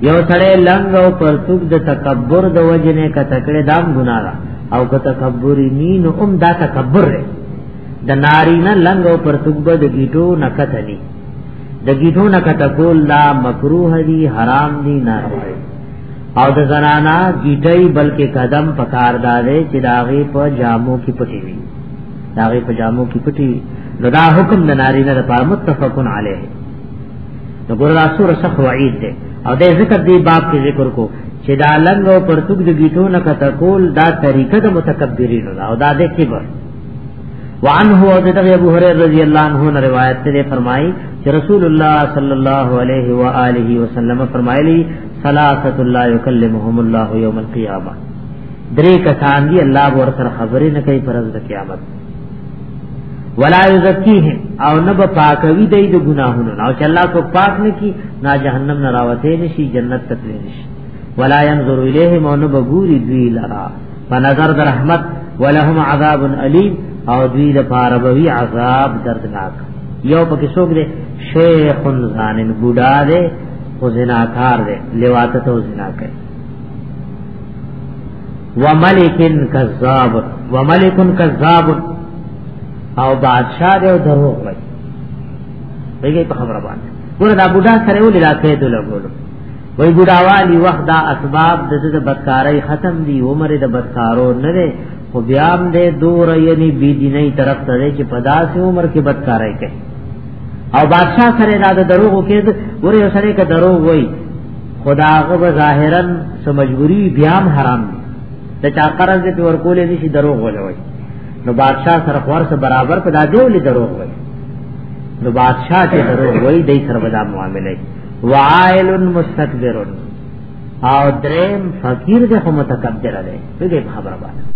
یو سړی لنګ او پرتوب د تکبر د وجنه کتکړه دام ګناه ده او که تکبر نی نو هم دا تکبر دی د نارینه لنګ او پرتوب د گیټو نه کتلی د گیټو نه کتکول لا مکروه دی حرام دی نه او د زنانا گیټي بلکې قدم پکار دارې چې داغه په جامو کې پټي وي داغه په جامو کې پټي نو دا حکم د نارینه لپاره متفقن علیه نو ګور دا سور څخه وعید ده او د ذکر دی باب کې ذکر کو چې دا لنګ او پرتګ د گیټو نه کته کول دا طریقه د متکبرین ده او دا د کبر وعنه او دغه ابو هريره رضی الله عنه نے روایت سے فرمائی کہ رسول اللہ صلی اللہ علیہ والہ وسلم فرمایلی ثلاثه لا يكلمهم الله يوم القيامه درې کسان دی الله ورته خبرې نه کوي پرز د قیامت ولا یزکیهم او نه به پاکوي دای د ګناهونو او چې الله کو پاک نه کی نا جهنم نه راوته نشي جنت ته تللی نشي ولا ينظر الیهم او نه به ګوري دوی لرا په نظر د رحمت ولهم عذاب الیم او دوی د پاره به عذاب دردناک یو پکې څوک دی شیخ زانن بوډا دی او زناکار دی لواته تو زنا کوي وملک کذاب وملک کذاب او بادشاہ دی او دروغ وایي دغه په خبره باندې ګور دا بوډا سره ولې راکې د لګولو وای بوډاوالی وخت دا اسباب د د بدکارۍ ختم دي عمر د بدکارو نه دی خو بیا هم دې دور یعنی بی دیني طرف ته چې پداسې عمر کې بدکارای کوي او بادشاہ سره دا دروغ وکړي ګور یو سره کې دروغ وایي خدا غو ظاهرا سو مجبوری بیا هم حرام دی د چا قرض دې ور کولې نشي دروغ ولوي نو بادشاہ سره خور سره برابر په دادو لې دروغ وای نو بادشاہ چې دروغ وای دای سره ودا معاملې وعائل مستكبر او دریم فقیر دې هم متکبر دی په دې خبره باندې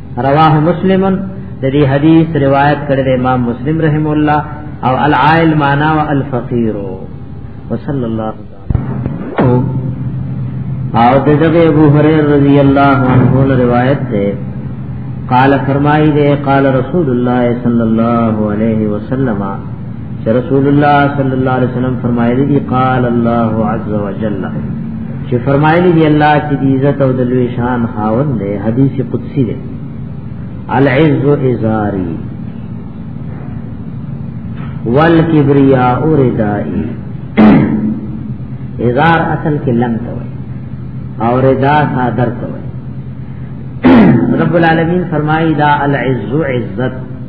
رواه مسلم د دې حدیث روایت کړی دی امام مسلم رحم الله او العائل معنا او الفقیر وصلی الله تعالی او دغه ابو هريره رضی الله عنه روایت ده قال فرمایي ده قال رسول الله صلی الله علیه وسلم چې رسول الله صلی الله علیه وسلم فرمایلی دی قال الله عز وجل چې فرمایلی دی الله چې دی عزت او د لوی شان خاوند دی حدیث قدسی دی العز ازاری والکبریاء ردائی ازار اصل کې لم ته وي او ردا صادر ته وي رب العالمین فرمایي دا العز عزت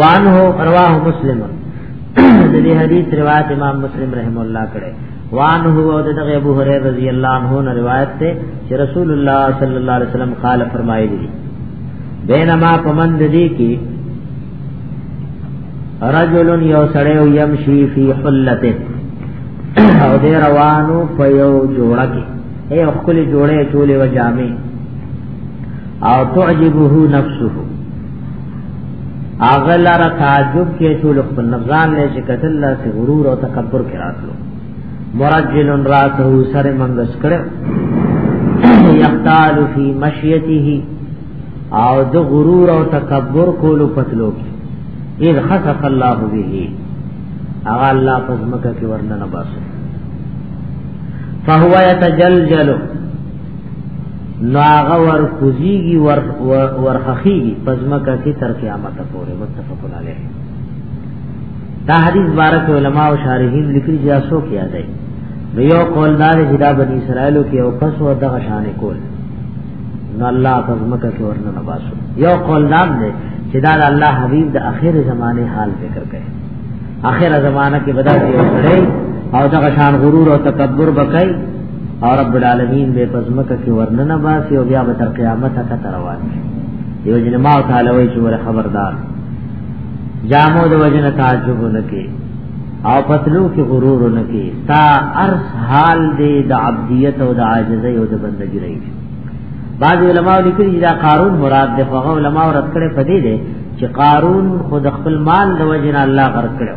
وانه رواه مسلم د دې حدیث روایت امام مسلم رحم الله کړه وان هو او دغه ابو هريره رضی الله عنه نه روایت ته چې رسول الله صلی الله علیه وسلم قال فرمایلی بینما پمند دې کې رجل یو سړی او يمشي فی حلته او دې روانو په یو جوړه کې اے خپل جوړه چولې و جامې او تعجبه نفسه هغه لار تعجب کې چې لوک په نفسان له چې قتل له غرور او تکبر کې راتلو مرجل راته سره منګس کړو یختال فی مشیته او د غرور او تکبر کولو پتلو کې اذ خسف الله به هغه الله پزمکه کې ورننه باسه فهو يتجلجل نو هغه ور کوزيږي ور ورخخيږي پزماکه کې تر قیامت پورې متفق علیه دا حدیث بارک علماء او شارحین لیکلي چې اسو کیا دی نو یو قول دار چې دا بنی اسرائیلو کې او کس و دغه شان کول نو الله پزماکه کې ورنه نباسو یو قول دار دی چې دا الله حبیب د اخر زمانه حال ذکر کوي اخر زمانہ کې بدل دی او دغه شان غرور او تکبر بکای او رب العالمین به پزمکه کې ورننه باسي او بیا به تر قیامت ته تر روان شي یو جن ما تعالی وی چې ور خبردار جامو د وجنه تعجب نکي او پتلو کې غرور نکي تا ارس حال دې د عبدیت او د عاجزۍ او د بندګۍ رہی بعض علماء لیکلي دا قارون مراد د هغه علماء رات کړه پدې دي چې قارون خود خپل مال د وجنه الله غرق کړو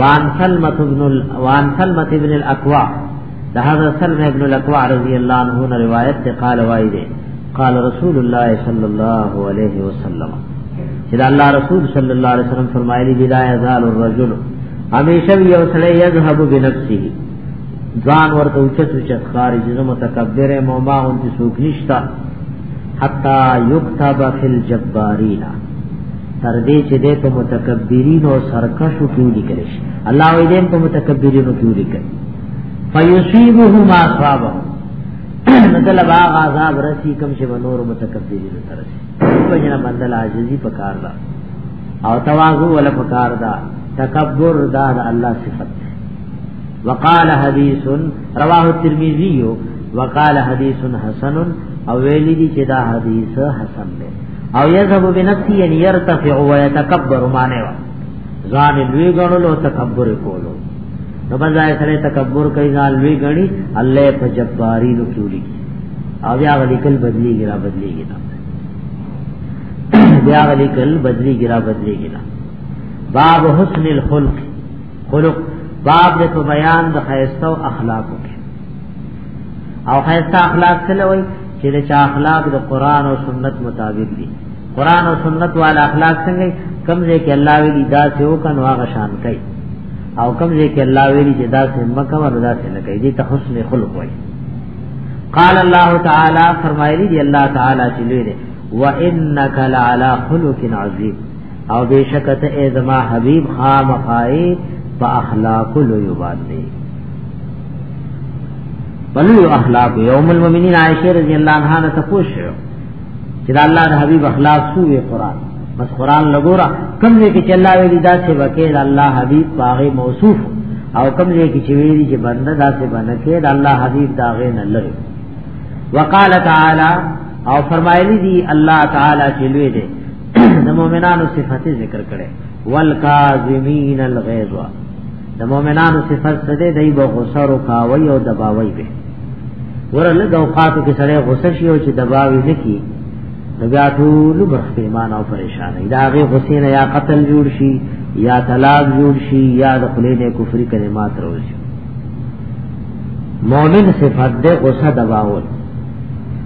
وان سلمت ابن ال... وان سلمت ابن الاقوا ده حضرت سلمہ ابن الاقوا رضی اللہ عنہ نے روایت سے قال وائی دے قال رسول اللہ صلی اللہ علیہ وسلم چې الله رسول صلی الله علیه وسلم فرمایلی دی لا یزال الرجل همیشه یو سړی یذهب بنفسه ځان ورته اوچت اوچت خارج نه متکبر موما اون چې سوک نشتا حتا یكتب فی الجبارین تر دې چې دې په متکبرین او سرکشو کې لیکل شي الله وې دې په متکبرینو کې لیکل فیصيبه ما صابه مثل باغ عذاب رسی کم شی نور متکبرین ترسی وجنا بندل عاجزی پکار دا او تواضع ولا پکار دا تکبر دا, دا الله صفت وقال حدیث رواه الترمذی وقال حدیث حسن او ویلی دی چې دا حدیث حسن دی او یذهب بنفسه یعنی يرتفع و يتکبر معنی وا ځان لوی غنلو تکبر کولو نو بځای سره تکبر کوي ځان لوی غني الله په جباری نو کیولي او بیا ولیکل بدلی ګرا بدلی ګرا بیا ولیکل بدلی ګرا بدلی ګرا باب حسن الخلق خلق باب د بیان د خیرستو اخلاقو او خیسته اخلاق کله وای چې د چا اخلاق د قران او سنت مطابق دي قران او سنت والا اخلاق څنګه کم ځای کې الله ویلی دا څه وکنو هغه شان کوي او کم ځای کې الله ویلی چې دا څه مکه ور دا څه نه کوي دي ته حسن خلق وای قال الله تعالی فرمایلی دی الله تعالی چې لوی دی وانک لعلى خلق عظیم او بشکت ای زما حبیب خامخای په اخلاق لوی باندې بلو اخلاق یوم المؤمنین عائشہ رضی اللہ عنہا نے تپوش چې دا الله د حبیب اخلاق سو وی قران بس قران لګورا کم دې کې چلا ویلی دا چې وکیل الله حبیب پاغه موصوف او کم دې کې چې ویلی چې بنده دا څه باندې کې دا الله حبیب دا غې نه لري وقال تعالی او فرمایلی دی الله تعالی چې لوی دی د مؤمنانو صفته ذکر کړي والکاظمین الغیظ د مؤمنانو صفات څه دي دای به غصه او کاوي او دباوي به ورله د اوقاتو کې سره غصه شي او چې دباوي نکي نو بیا ټول برخې مان او پریشانې دا غي غصې نه یا قتل جوړ شي یا طلاق جوړ شي یا د خلې نه کفر کلمات راوځي مؤمن صفات ده غصه دباول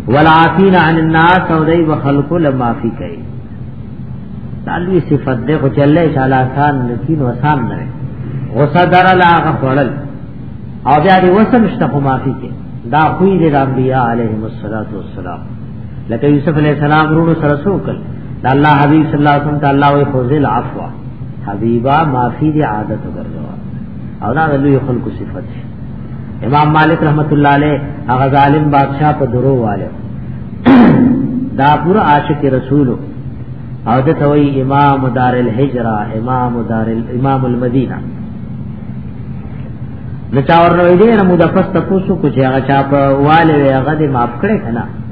والعافین عن الناس او دای و خلق لمافی کوي دالوی صفت ده خو چې الله تعالی آسان لکین و آسان نه غصه در لا غفړل او بیا دې وسم شته خو مافی کوي دا خوې دې د انبیاء علیهم الصلاۃ والسلام لکه یوسف علیہ السلام ورونو سره سوکل دا الله حبیب صلی الله علیه وسلم ته الله وی فوزل عفوا حبیبا معافی دی عادت وګرځوا او دا لوی خلق صفت امام مالک رحمت الله علیه هغه ظالم بادشاہ په درو والے دا پورا عاشق رسول او د توي امام دار الهجره امام دار امام المدینه نو چا ورنوې دې نه مو د فست تاسو کو چې هغه چا په والي هغه دې معاف کړې کنه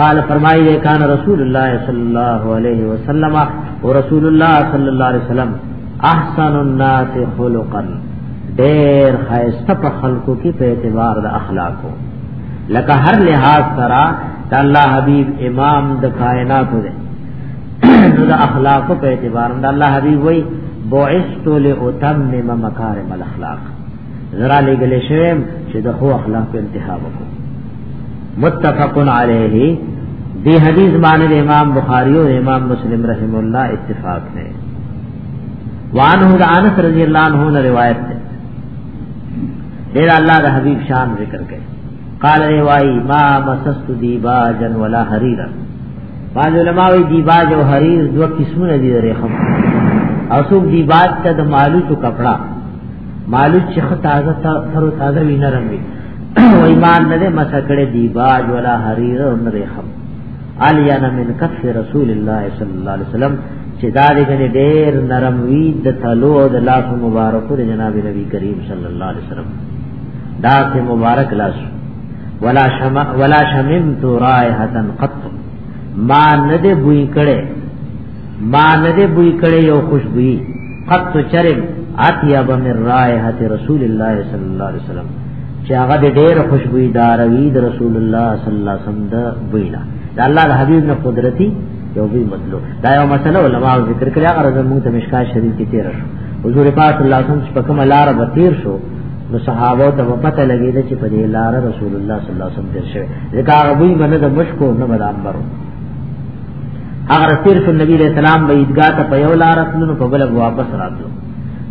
قال فرمایي کان رسول الله صلی الله علیه وسلم او رسول الله صلی الله علیه وسلم احسن الناس خلقا ډېر خیسته په خلقو کې په اعتبار د اخلاقو لکه هر لحاظ سره د الله حبیب امام د کائنات دی نو د اخلاقو په اعتبار د الله حبیب وای بعثت لاتمم مکارم الاخلاق زرا لګلې شوم چې د خو اخلاق په انتها وکړو متفق علیه دی حدیث باندې امام بخاری او امام مسلم رحم الله اتفاق ہے وانه د انس رضی الله عنه نے روایت ہے دیر اللہ دا حبیب شان ذکر کرے قال روائی ما مسست دیباجا ولا حریرا بعض علماء وی دیباج او حریر دو قسمونه دي رحم او څوک دیباج ته د مالو تو کپڑا مالک چې تازه تر تازه وی نرم وی و ایمان نه مسکړه دی باج ولا حریر او نه رحم الیان من کف رسول الله صلی الله علیه وسلم چې دا دې ډېر نرم وی د تلو او د لاس مبارکو د جناب نبی کریم صلی الله علیه وسلم دا ته مبارک لاس ولا شم ولا شمم تو رائحه قط ما نه دې بوې کړي ما نه دې بوې کړي یو خوشبوئی قط چرم اطیب من رائحه رسول الله صلی الله علیه وسلم چې هغه د ډېر خوشبوئی دار وی د رسول الله صلی الله علیه وسلم د بوینا د الله د حبیب نه قدرتی یو وی مطلب دا یو مسله علماء ذکر کړی هغه زمو ته مشکا شریف کې تیر شو حضور پاک صلی الله علیه وسلم په کومه لار به تیر شو نو صحابه ته پته لګیږي چې په دې لار رسول الله صلی الله علیه وسلم تیر شوی ځکه هغه وی باندې د مشکو نه بدامبرو هغه رسول صلی نبی علیہ السلام به عیدګاه ته په یو لار تللو په بل واپس راتلو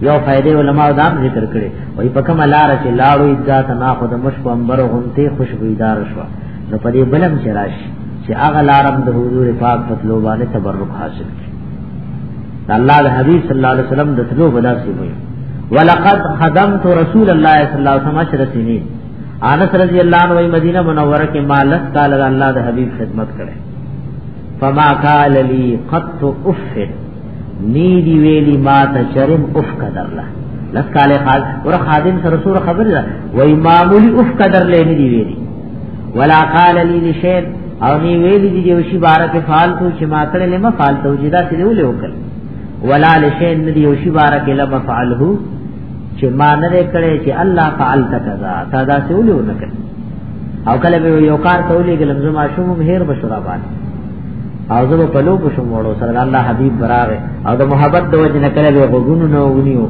یو فائدې علماء دا ذکر کړي وای په کومه لار چې لاړو عیدګاه ته نه خود مشکو انبر غونته خوشبویدار شو نو په دې بلم چې راشي چې هغه لارم د حضور پاک په تلو باندې تبرک حاصل کړي الله د حبیب صلی الله علیه وسلم د تلو بلا سی وي ولقد خدمت رسول الله صلی الله علیه وسلم 10 سنین انس رضی الله عنه وی مدینه منوره کې مال قال الله د حبیب خدمت کړي فما قال لي قط اف ني دي ویلي ما ته شرم اف قدر له لس کاله خال ور خادم سره سور خبر ده وای معمولی اف قدر لې نه دی ویلي ولا قال لي لشيء او ني ویلي دي یو شی بارکه فالتو چې ما کړه لې ما فالتو جدا سره ولې وکړ ولا لشيء ندي یو شی بارکه لما فعله چې ما نه کړې چې الله فعلت کذا تا دا څه ولې ونکړ او کله به یو کار ته ولې ګلم زما شوم هیر بشرا باندې او زه په لوګو شوم وړو سره الله حبیب براغه او د محبت د وجه نه کله به غوګونو نه ونیو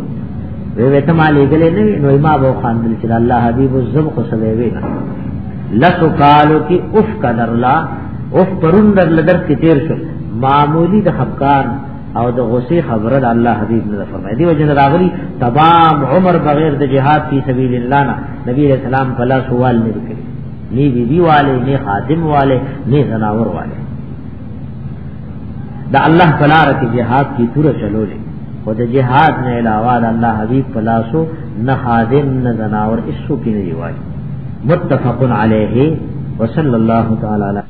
وی وی ته مالې ګلې نه نو ما به خواندل چې الله حبیب زب خو سره وی نه لسو کالو کی اف قدر لا اف پرون در لدر کی تیر شو معمولی د خفقان او د غصې خبره د الله حبيب نه فرمایي دی وجه راغلی تمام عمر بغیر د جهاد فی سبیل الله نه نبی رسول الله په لاس وال نه وکړي نی بی بی والے نی خادم والے نی زناور والے دا الله پلار کی جهاد کی تور چلولې او د جهاد نه علاوه د الله حبیب پلاسو نه خادم نه زناور اسو کې نه دی وای متفق علیه وصلی الله تعالی علیه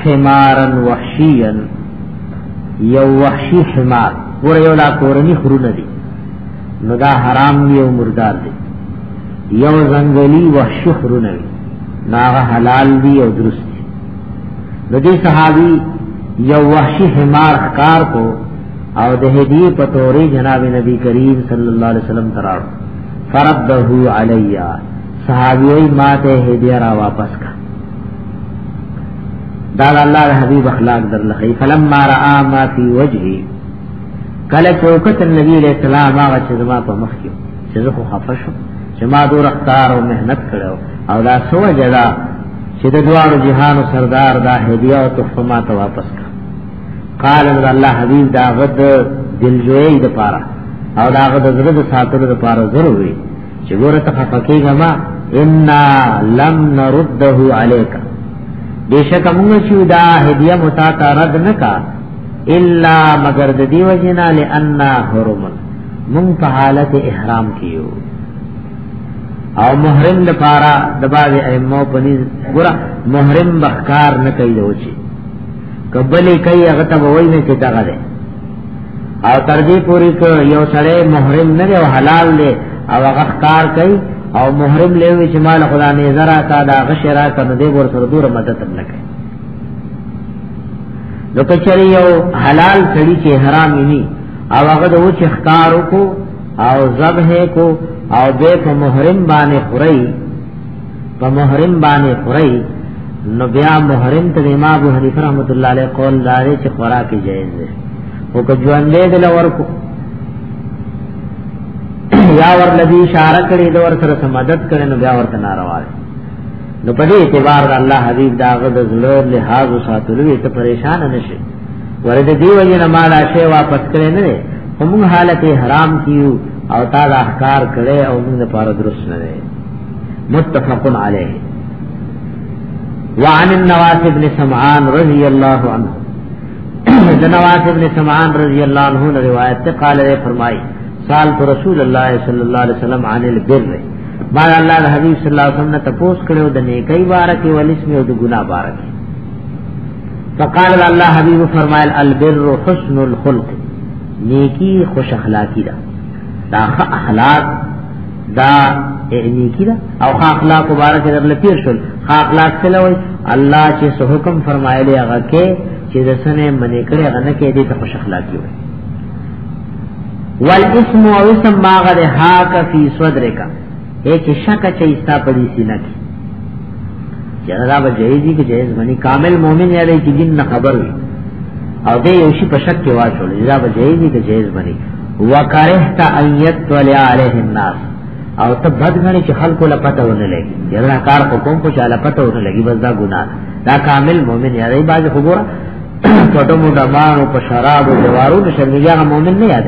حمارا وحشيا یو وحشی حمار ور یو لا کورنی خرونه دي نو دا حرام دی او مردار دی یو زنګلی وحشی خرونه وي ناغه حلال دی او درست دی د دې صحابي یو وحشی حمار ښکار کو او د هدی په تورې جناب نبی کریم صلی الله علیه وسلم تراو فرده علیا صحابی ما ته هدیه را واپس کا دا الله د حبيب اخلاق در لخی فلما را ما فی وجهی کله چوکت نبی علیہ السلام هغه چې زما په مخ کې چې زه خو خفه شم چې ما دور اختار او مهنت کړو او دا سو جدا چې د دوار جهان او سردار دا هدیه او تحفه ما ته واپس کړ قال الله حبيب دا غد دلجوی د پاره او دا غد زړه د ساتلو د پاره ضروري چې ګوره ته خفقېږه ما انا لم نرده عليك بشک موږ چې دا هدیه متا تا رد نکا الا مگر د دی وجنا لئن حرم مون په حالت احرام کیو او محرم د پارا د باز ائمه په نس ګره محرم بخکار نه کوي وچی کبلې کوي هغه ته وای نه چې دغه او تر دې پورې ک یو سره محرم نه او حلال دی او هغه ښکار کوي او محرم لوي چې مال خدا نه زرا تا دا غشرا کنه دې ور سره دور مدد نه کوي نو کچری یو حلال سړی چې حرام نه او هغه د وچ ښکار کو او ذبح کو او به په محرم باندې خوري په محرم باندې خوري نو بیا محرم ته امام ابو حنیفه رحمۃ اللہ علیہ قول دار چې خوراک جائز دی او که ژوندې د لور کو یا ور لدی اشاره کړی د ور سره مدد کړي نو بیا ورته ناروا دی نو په دې اعتبار د الله حبیب دا غد زلور له حاض او ساتلوې ته پریشان نشي ورته دی وجه نه مال شي واپس کړي نه هم حالت حرام کیو او تا دا احکار کړي او موږ لپاره درست نه دی متفق علیه وعن النواس بن سمعان رضی اللہ عنہ جنواس ابن سمعان رضی اللہ عنہ نے روایت سے قال نے فرمائی سال تو رسول اللہ صلی اللہ علیہ وسلم عن البر بار اللہ دے حبیب صلی اللہ علیہ وسلم نے تپوس کرے او دنے کئی بار کے ولس میں او دے گناہ بار کے فقال اللہ حبیب فرمائے البر حسن الخلق نیکی خوش اخلاقی دا دا اخلاق دا نیکی دا او اخلاق مبارک در لپیر شل اخلاق سلوی الله چې سو حکم فرمایلی هغه کې چې د سنه منې کړي هغه نه کې دي ته خوش اخلاقی وي والاسم او اسم ما غره هاک فی صدرک اے چې شک چې ایستا پدی سینه کې چیرې دا به جایزي کې جایز باندې کامل مؤمن یې لري چې دین نه خبر وي او دې یو شی په شک کې واچول دا به جایزي کې جایز باندې وکرهت ان يطلع عليه الناس او ته بدغنی چې خلکو لا پته ونه لګي یره کار کو کوم په شاله پته ونه لګي بس دا ګناه دا کامل مؤمن یا دی باز خبر پټو مو دمان او په شراب او جوارو د شرمیا مؤمن نه یاد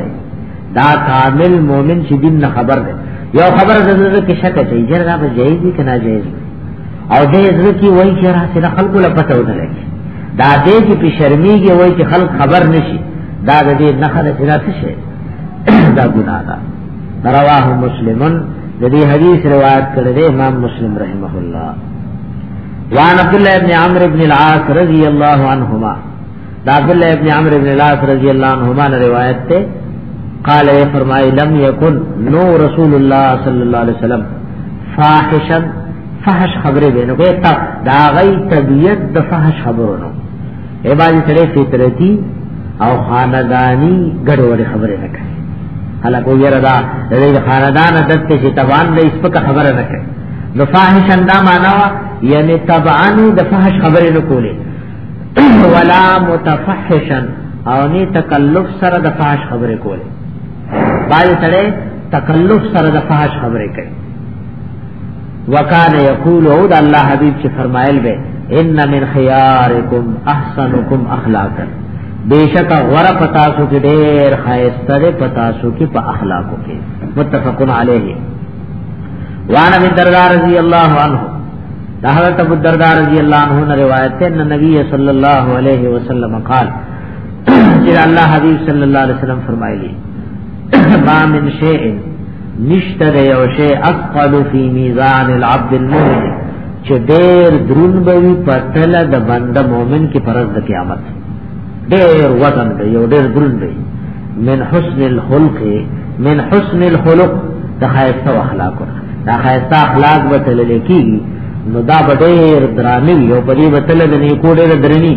دا کامل مؤمن چې دین نه خبر دی یو خبر د زړه کې شک اچي جره دا په جایز دي کنه جایز او دې زړه کې وایي چې راځي خلکو لا پته ونه لګي دا دې چې په شرمېږي وای چې خلک خبر نشي دا د دې نه خلک راځي شي دا ګناه ده رواه مسلمن د دې حدیث روایت کړی دی امام مسلم رحمه الله وان عبد الله ابن عمرو ابن العاص رضی الله عنهما دا عبد الله ابن عمرو ابن العاص رضی الله عنهما نے روایت تے قال اے فرمائے لم یکن نو رسول اللہ صلی اللہ علیہ وسلم فاحشا فحش خبره دی نو ته دا غي طبيعت د فحش خبرو نو ای باندې سره فطرتي او خاندانی ګډوډ خبره نه کوي هلکه یره دا د خاندان د څه چې تبان د اسپک خبره نه کوي نو فاحش اندا معنا وا یعنی طبعا د فحش خبره نه کوله ولا متفحشا او نه تکلف سره د فحش خبره کوله باید سره تکلف سره د فحش خبرې کوي وکان یقول او د الله حبیب چې فرمایل به ان من خيارکم احسنکم اخلاقا بیشک غره پتا سو کې ډېر خایسته ده پتا سو کې په اخلاقو کې متفقن علیه وان ابي الدرداء رضی الله عنه دا حضرت ابو الدرداء رضی الله عنه روایت ہے ان نبی صلی اللہ علیہ وسلم قال چې الله حبیب صلی الله علیه وسلم فرمایلی ما من شیء نشته د یو شی اقل فی میزان العبد المؤمن چې ډېر درون به وي په تل د بنده مؤمن کې پرز د قیامت ډېر وزن دی یو ډېر درون دی من حسن الخلق من حسن الخلق د خیرته اخلاق دا خیرته اخلاق به تل لیکي نو دا به ډېر درانه وي او په دې به تل د نیکو ډېر درنی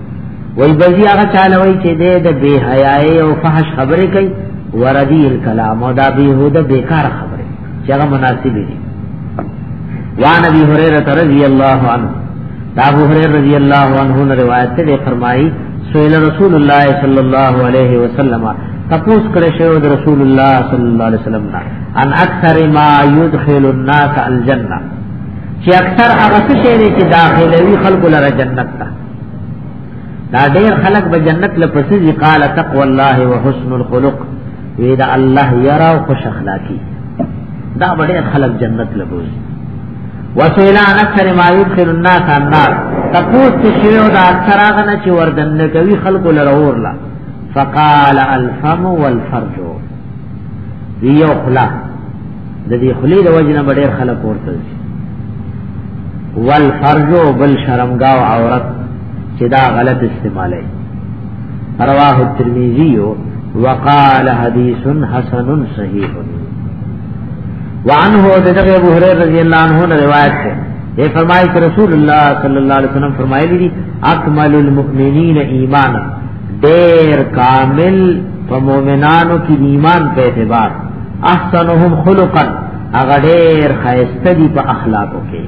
وای بزی هغه چاله وای چې دې د بے حیاي او فحش خبرې کوي وردی الکلام او دا بیهوده بیکار خبرې چې هغه مناسب دي وان ابي هريره رضی الله عنه دا ابو هريره رضی الله عنه نے روایت سے فرمائی سئل رسول الله صلی الله علیه وسلم تپوس کړه شو د رسول الله صلی الله علیه وسلم نا ان اکثر ما يدخل الناس الجنه چې اکثر هغه څه چې داخلوي خلق لره جنت ته دا ډیر خلق به جنت لپسې قال تقوا الله وحسن الخلق وی دا الله یرا او خوش اخلاقی دا ډیر خلق جنت لبوي وسیلا اکثر ما یدخل الناس النار تقوس تشیو دا اکثر هغه نه چې وردن کوي خلق لرور لا فقال الفم والفرج وی یو خلاق د دې خلی د وجنه ډېر خلک ورته شي والفرج بل شرمګا او عورت چې دا غلط استعمالي رواه الترمذي وقال حديث حسن صحيح وعنه دغه ابو هريره رضی الله عنه نے روایت ہے یہ فرمائے کہ رسول اللہ صلی اللہ علیہ وسلم فرمائے لی اکمل المؤمنین ایمانا ډیر کامل په مؤمنانو کې ایمان په اعتبار احسنهم خلقا هغه ډیر خیسته دي په اخلاقو کې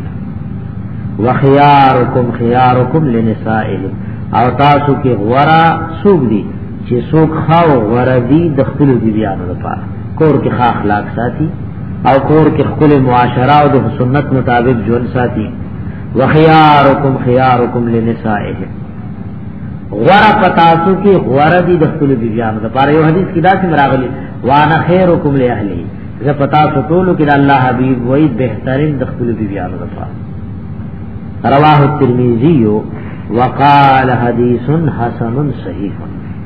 وخيارکم خيارکم لنسائهم او تاسو کې غورا سوق دي چې سوق خاو غورا دي د خپل بیان لپاره کور کې ښه اخلاق ساتي او کور کې خپل معاشره او د سنت مطابق ژوند ساتي وخيارکم خيارکم لنسائهم غور پتاسو کی غور دی د خپل بیان د پاره یو حدیث کی دا سم راغلی وانا خیرکم لاهلی ز پتاسو ټول کی د الله حبیب وای بهترین د خپل بیان د پاره رواه الترمذی وقال حدیث حسن صحیح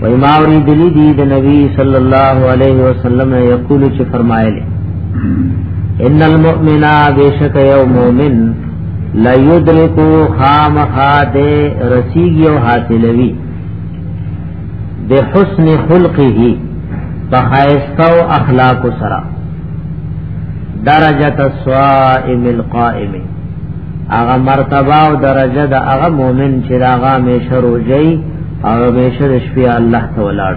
وای ما اوری دلی دی د نبی صلی الله علیه وسلم یقول چې فرمایلی ان المؤمن بیشک یو مؤمن لا یدرکو خامخا دے رسیگی و حاصلوی دے حسن خلقه فخائستو اخلاق سرا درجت السوائم القائم اغا مرتبه و درجه دا اغا مومن چراغا میں شروع جئی او همیشه د شپې الله ته ولاړ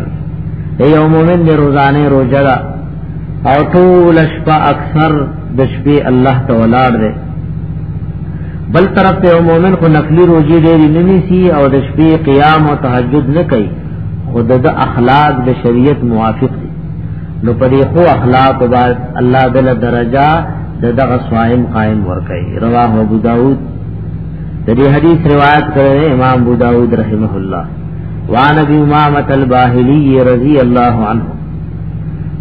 یو مؤمن د روزانه روزه ده او ټول شپه اکثر د شپې الله ته ولاړ دی بل طرف ته یو مؤمن خو نفلی روزي ډېری نه نیسي او د شپې قیام او تهجد نه کوي خود د اخلاق د شریعت موافق دي نو په دې خو اخلاق او بعد الله دل درجه د دغه صائم قائم ور کوي رواه ابو داود د دې حدیث روایت کړی امام ابو داود رحمه الله وان ابي امامه الباهلي رضی الله عنه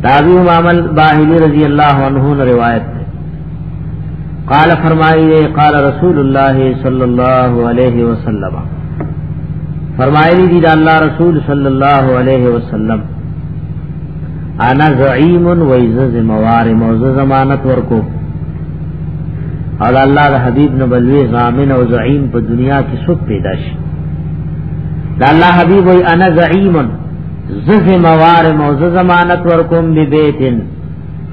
تابعی امام الباهلي رضی الله عنه نے روایت ہے قال فرمائیے قال رسول اللہ صلی اللہ علیہ وسلم فرمائے دی اللہ رسول صلی اللہ علیہ وسلم انا زعیم و ایز زموار موز ضمانت ورکو او الله د حبیب نو بلوی ضامن او زعیم په دنیا کې څوک پیدا شي د الله حبیب وی انا زعیم ز زموار موز ضمانت ورکوم بی بیتن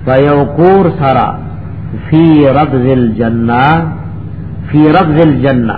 فیوقور سرا فی ربز الجنہ فی ربز الجنہ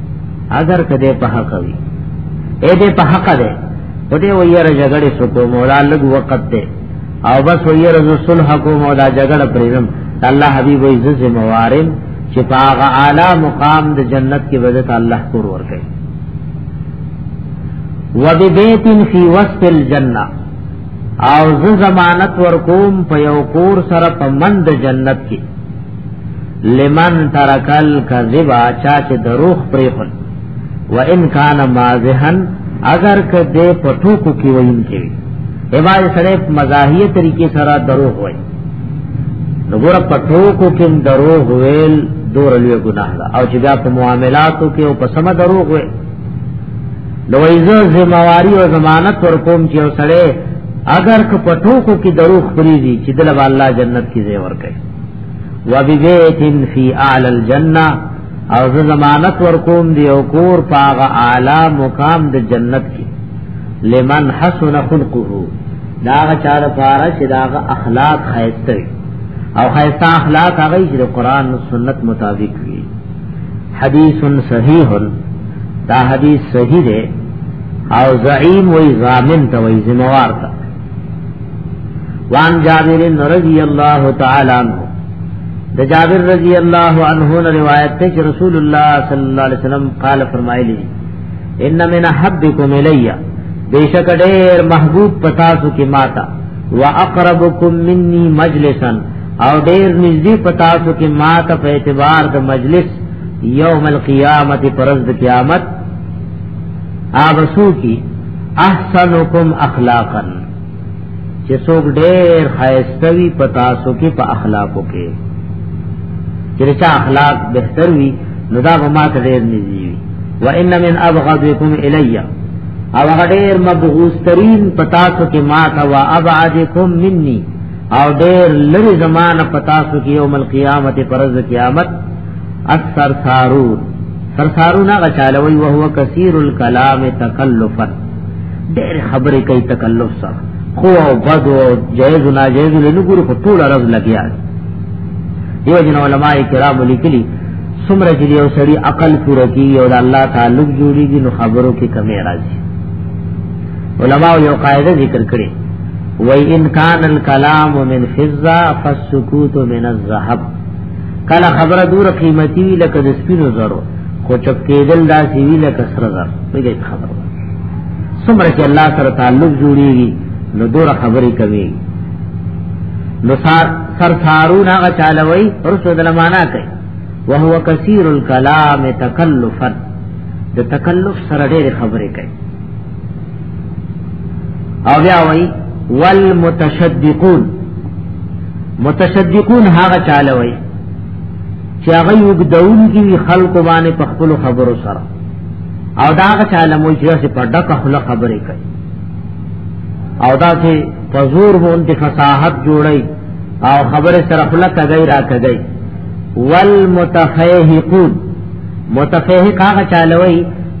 اگر کده په حق وي اې دې په حق ده او دې ویره جګړې سکو مولا لګ وخت ده او بس ویره ز صلح کو مولا جګړه پرېم الله حبيب عز ذمہوارم چې پاغه اعلی مقام د جنت کې وجه ته الله کور ور کوي وببيت في وسط الجنه او ز ضمانت ور کوم په یو کور سره په مند جنت کې لمن ترکل کذبا چا چې دروغ پرې خل و ان کان مازهن اگر که دې پټو کو کې وین کې ایواز سره مزاحیه طریقې سره دروغ وای نو ګور پټو کو کې دروغ ویل دور لوی ګناه ده او چې بیا په معاملاتو کې او په سم دروغ وي نو ایزه ذمہواری او ضمانت ور کوم چې وسړې اگر که پټو کو کې دروغ خوري دي چې دل الله جنت کې زیور کوي وببيت في اعلى الجنه او زه ضمانت ورکوم دی او کور پاغه اعلی مقام د جنت کې لمن حسن خلقه دا چار پارا چې دا اخلاق خیسته او خیسته اخلاق هغه چې د قران او سنت مطابق وي حدیث صحیح دا حدیث صحیح دی او زعیم وی ضامن ته وی ذمہوار ته وان جابر رضی اللہ تعالی عنہ د جابر رضی اللہ عنہ نے روایت تے کہ رسول اللہ صلی اللہ علیہ وسلم قال فرمائے لی ان من حبکم الیہ بے شک ډیر محبوب پتا سو کی ماتا واقربکم منی مجلسا او ډیر نږدې پتا سو کی ماتا په اعتبار د مجلس یوم القیامت پرز د قیامت آبسو کی احسنکم اخلاقا چې څوک ډېر خایستوي په تاسو کې په اخلاقو کې چې چا اخلاق بهتر وي نو دا به ماته ډېر نږدې وي و ان من ابغضکم الیا او هغه ډېر مبغوث ترين په تاسو کې ماته وا ابعدکم مني او ډېر لری زمانہ په تاسو کې یوم القیامت پرز قیامت اکثر سارور سر سارون هغه چالوي او هو کثیر الكلام تکلفا ډېر خبرې کوي تکلف سره خو او بد او جائز او ناجائز له نګورو په ټول عرض لګیا دیو جن علماء کرام لیکلي سمره چې یو سړی عقل پوره کوي او د الله تعلق جوړیږي نو خبرو کې کمی راځي علماء یو قاعده ذکر کړي وای ان کان الکلام من فضه فالسکوت من الذهب کله خبره دور قیمتي وی لکه د سپینو زرو خو چپ کېدل دا سی وی لکه سره زر وګړي خبره څومره چې الله سره تعلق جوړیږي نو دور خبرې کوي نو سار سر سارون هغه چالوي رسو د لمانا کوي وهو کثیر الكلام تکلفا د تکلف سره ډېر خبرې کوي او بیا وای والمتشدقون متشدقون هغه چاله وای چې هغه یو دون کې خلق باندې په خپل خبرو سره او دا هغه چاله مو چې په ډکه خپل خبرې کوي او دا چې فزور باندې فصاحت جوړي او خبره سره خپل کوي را کوي والمتفهقون متفهق هغه چاله وای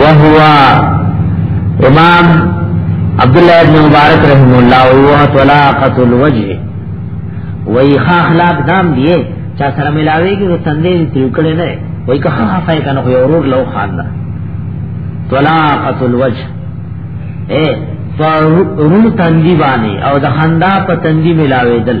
وهو امام عبد الله ابن مبارک رحم الله هو طلاقه الوجه وای خا اخلاق دام دیه چا سره ملاویږي نو تندې تیو کړي نه وای که خا خفای کنه خو اورور لو خان دا طلاقه الوجه اے فرور تندی باندې او د خندا په تندی ملاویدل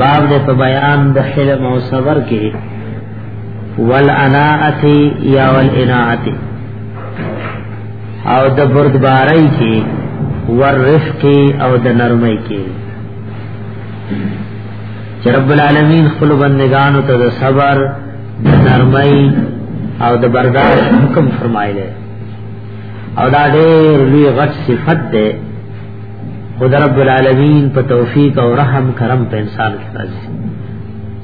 باب دې په بیان د حلم او صبر کې والاناعت یا والاناعت او د بردبارۍ کې والرفق او د نرمۍ کې چې رب العالمین خپل بندگانو ته د صبر د نرمۍ او د برداشت حکم فرمایلی او دا ډېر لوی غټ صفت ده خدا رب العالمین په توفیق او رحم کرم په انسان کې راځي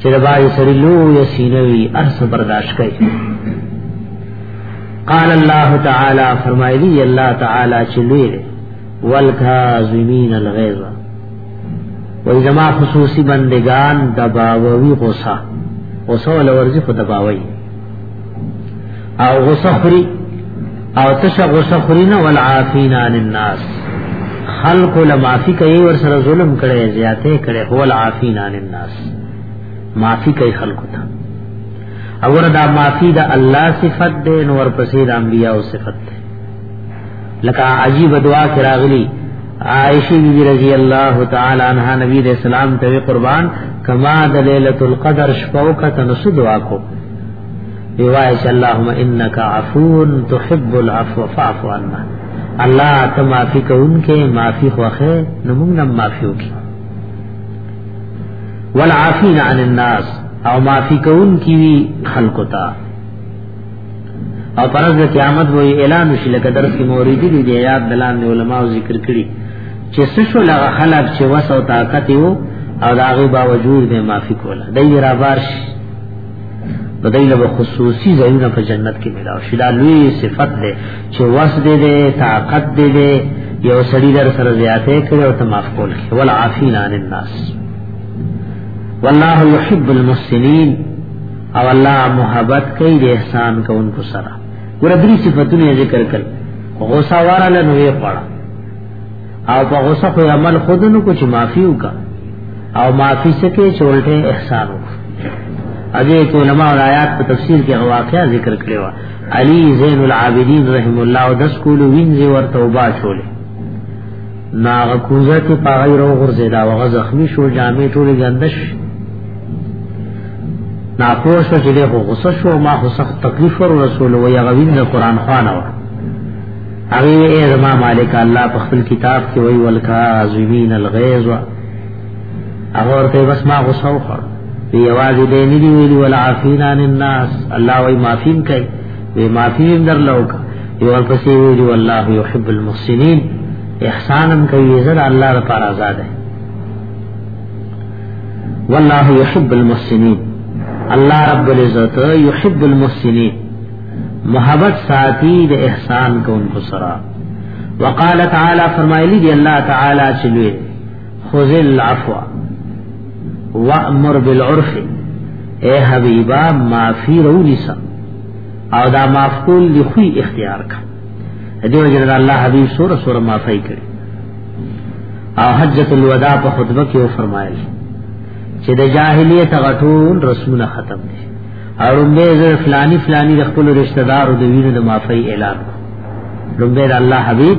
چې د باندې سری لو یا سینوي ارس برداشت کوي قال الله تعالی فرمایلی الله تعالی چې لوی والکاظمین الغیظ وای زما خصوصي بندگان دباوی غصه غصه ولورځي خو دباوی او غصخری او تش غصخری نه والعافین عن الناس خلق لمافی کوي ور سره ظلم کړي زیاته کړي هو العافین عن الناس معافی کوي خلق ته اور دا معافی دا الله صفت ده نور پسې د انبیاء صفت ده لکه عجیب دعا کراغلی عائشہ بی رضی اللہ تعالی عنہ نبی علیہ السلام ته قربان کما د ليله القدر شپو کا تنسو دعا کو روایت اللهم انك عفو تحب العفو فاعف عنا الله ته معافي کوونکې معافي خوخه نمون نم معافيو کی والعافین عن الناس او معافی کون کی خلقتا او پرز د قیامت وې اعلان شي لکه درس کې موریدي دي دی یاد دلان دی علما او ذکر کړي چې سشو لغه خلق چې وس او طاقت یو او داغه باوجود به معافي کوله دای را بارش بدای له خصوصي ځایونه په جنت کې ملاو شي دا لوی صفت ده چې وس دې دې طاقت دې دې یو سړی در سره زیاته کړي او تماف کول ولا عافینا للناس والله يحب المحسنين او الله محبت کوي د احسان کوونکو سره ګور درې صفاتونه ذکر کړ غوسه وراله نو یې پړه او په غوسه خو عمل خود نو کوچ معافي وکا او معافي سکه چولټه احسان وکړه اجه کو علماء او آیات په تفسیر کې واقعا ذکر کړو علی زین العابدین رحم الله او د سکول وینځي ورته وبا چولې ناغه کوزه کې پاغی رو غرزیدا وغه زخمی شو جامې ټولې ګندش ناپوه شو چې له غصه شو ما خو سخت تکلیف ور رسول و یا غوین د قران خوانه و هغه یې زما مالک الله په خپل کتاب کې وی والکاظمین الغیظ هغه ورته بس ما غصه وکړ دی आवाज دې نه دی ویلی ولعافینا الناس الله وی معافین کوي وی معافی در لوک یو پسې ویل والله يحب المحسنین احسانم کوي زړه الله لپاره آزاد دی والله يحب المحسنین الله رب العزت يحب المحسنین محبت ساتي د احسان کوونکو سره وقال تعالی فرمایلی دی الله تعالی چې خذ العفو وامر بالعرف اے حبیبا معافی رونیسا او دا معاف کول دی خو اختیار کا دیو جن الله حبیب سور سور معافی کړي او حجۃ الوداع په خطبه کې و فرمایل چې د جاهلیت غټول رسمونه ختم دي او لومبه زر فلانی فلانی د خپل رشتہ دار او د وینو د معافی اعلان لومبه الله حبیب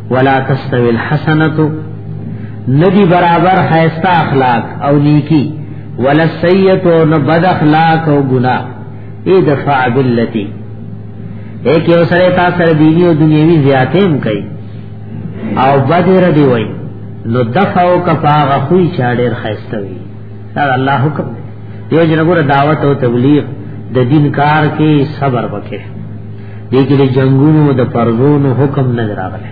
ولا تستوي الحسنه ندی برابر خیستا اخلاق او نیکی ولا سیئه او نه بد اخلاق او ګناه ادفع باللتی ایک یو سره تا سره دینی او دنیوي زیاتېم کوي او بدر دی وای نو دفعو کفاغه خوې چاډر خیسته وي دا الله حکم دی یو جنګور دعوت او تبلیغ د دین کار کې صبر وکړي دې کې د جنگونو د فرضونو حکم نه راغلی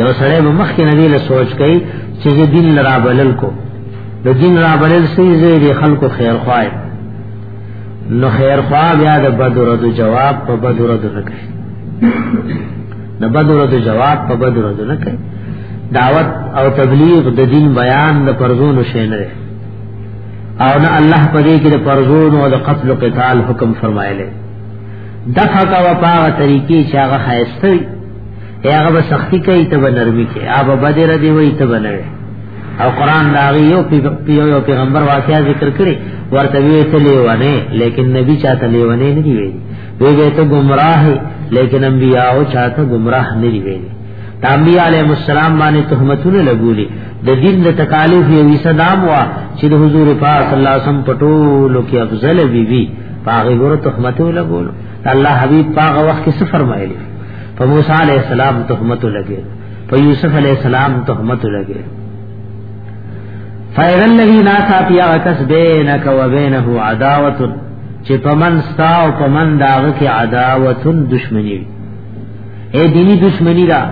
یو سړی به مخکې نه دی له سوچ کوي چې د دین لرا بلل کو د دین را بلل سي زیری خلکو خیر خوای نو خیر خوا بیا د بدر د جواب په بدر د نه کوي د بدر د جواب په بدر د نه کوي دعوت او تبلیغ د دین بیان د فرضونو شی نه او نه الله پدې کې د فرضونو او د قتل او قتال حکم فرمایلی دفع کوا پاغ طریقی چه آغا خیسته وی اے آغا با سختی کئی تبا نرمی کئی آبا بدر دی وی تبا نوی او قرآن داغی یو پیو یو پیغمبر واقعا ذکر کری ورطبیوی تا لیوانے لیکن نبی چاہتا لیوانے ندی وی وی بے تا گمراہ لیکن انبیاء چاہتا گمراہ ندی وی دا انبیاء علیہ السلام باندې تهمتونه لګولي د دین د تکالیف یو صدام وا چې د حضور پاک صلی الله علیه وسلم پټولو کې افضل بیبي بی پاغه ګور تهمت لګول الله حبيب پاغه وخت کې څه فرمایلی په موسی عليه السلام تهمت لګي په يوسف عليه السلام تهمت لګي فایر الذی لا ساتیا کس بینک و بینه عداوت چې پمن ستا او پمن داغ کې عداوت دشمنی اے دینی دشمنی را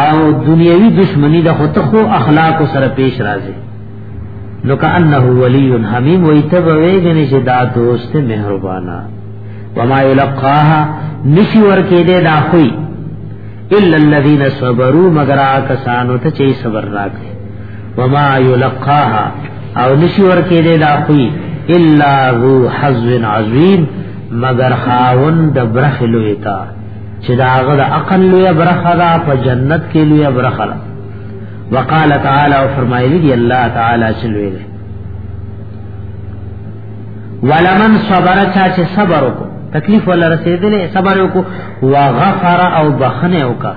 او دنیوی دشمنی د خو ته خو اخلاق سره پیش راځي نو کانه ولی حمیم وی ته ویګنی چې دا دوست مهربانا وما یلقاها نشی ورکې دې دا خوې الا الذين صبروا مگر کسانو ته چې صبر راکړي وما یلقاها او نشی ورکې دې دا خوې الا ذو حظ عظیم مگر خاون د برخ لوی تا چې دا هغه د عقل لوی برخه ده په جنت کې لوی برخه ده وقال تعالی او فرمایلی دی الله تعالی چلوې ده ولمن صبر چا چې صبر وکړو تکلیف ولا رسیدلې صبر وکړو وغفر او بخنه وکړه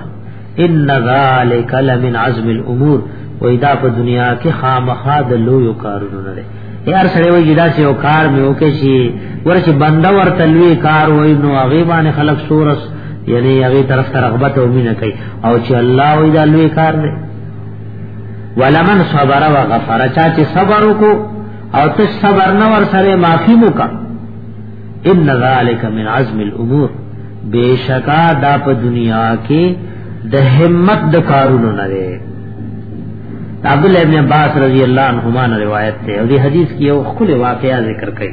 ان ذالک لمن عزم الامور و اذا په دنیا کې خامخا د لوی کارونه لري یار سره وی جدا سی او کار می وکي شي ورچ بنده ورته لوی کار وای نو هغه باندې خلق سورس یعنی هغه طرف ته رغبت او مینه کوي او چې الله وی دا لوی کار دی ولمن صبر و غفر چا چې صبر وکړو او ته صبر نه ور سره معافي وکړه ان ذالک من عزم الامور بیشکا دا په دنیا کې د همت د کارونو نه دی عبد الله ابن عباس رضی الله عنهما نے روایت ته او دی حدیث کې یو خپل واقعا ذکر کړي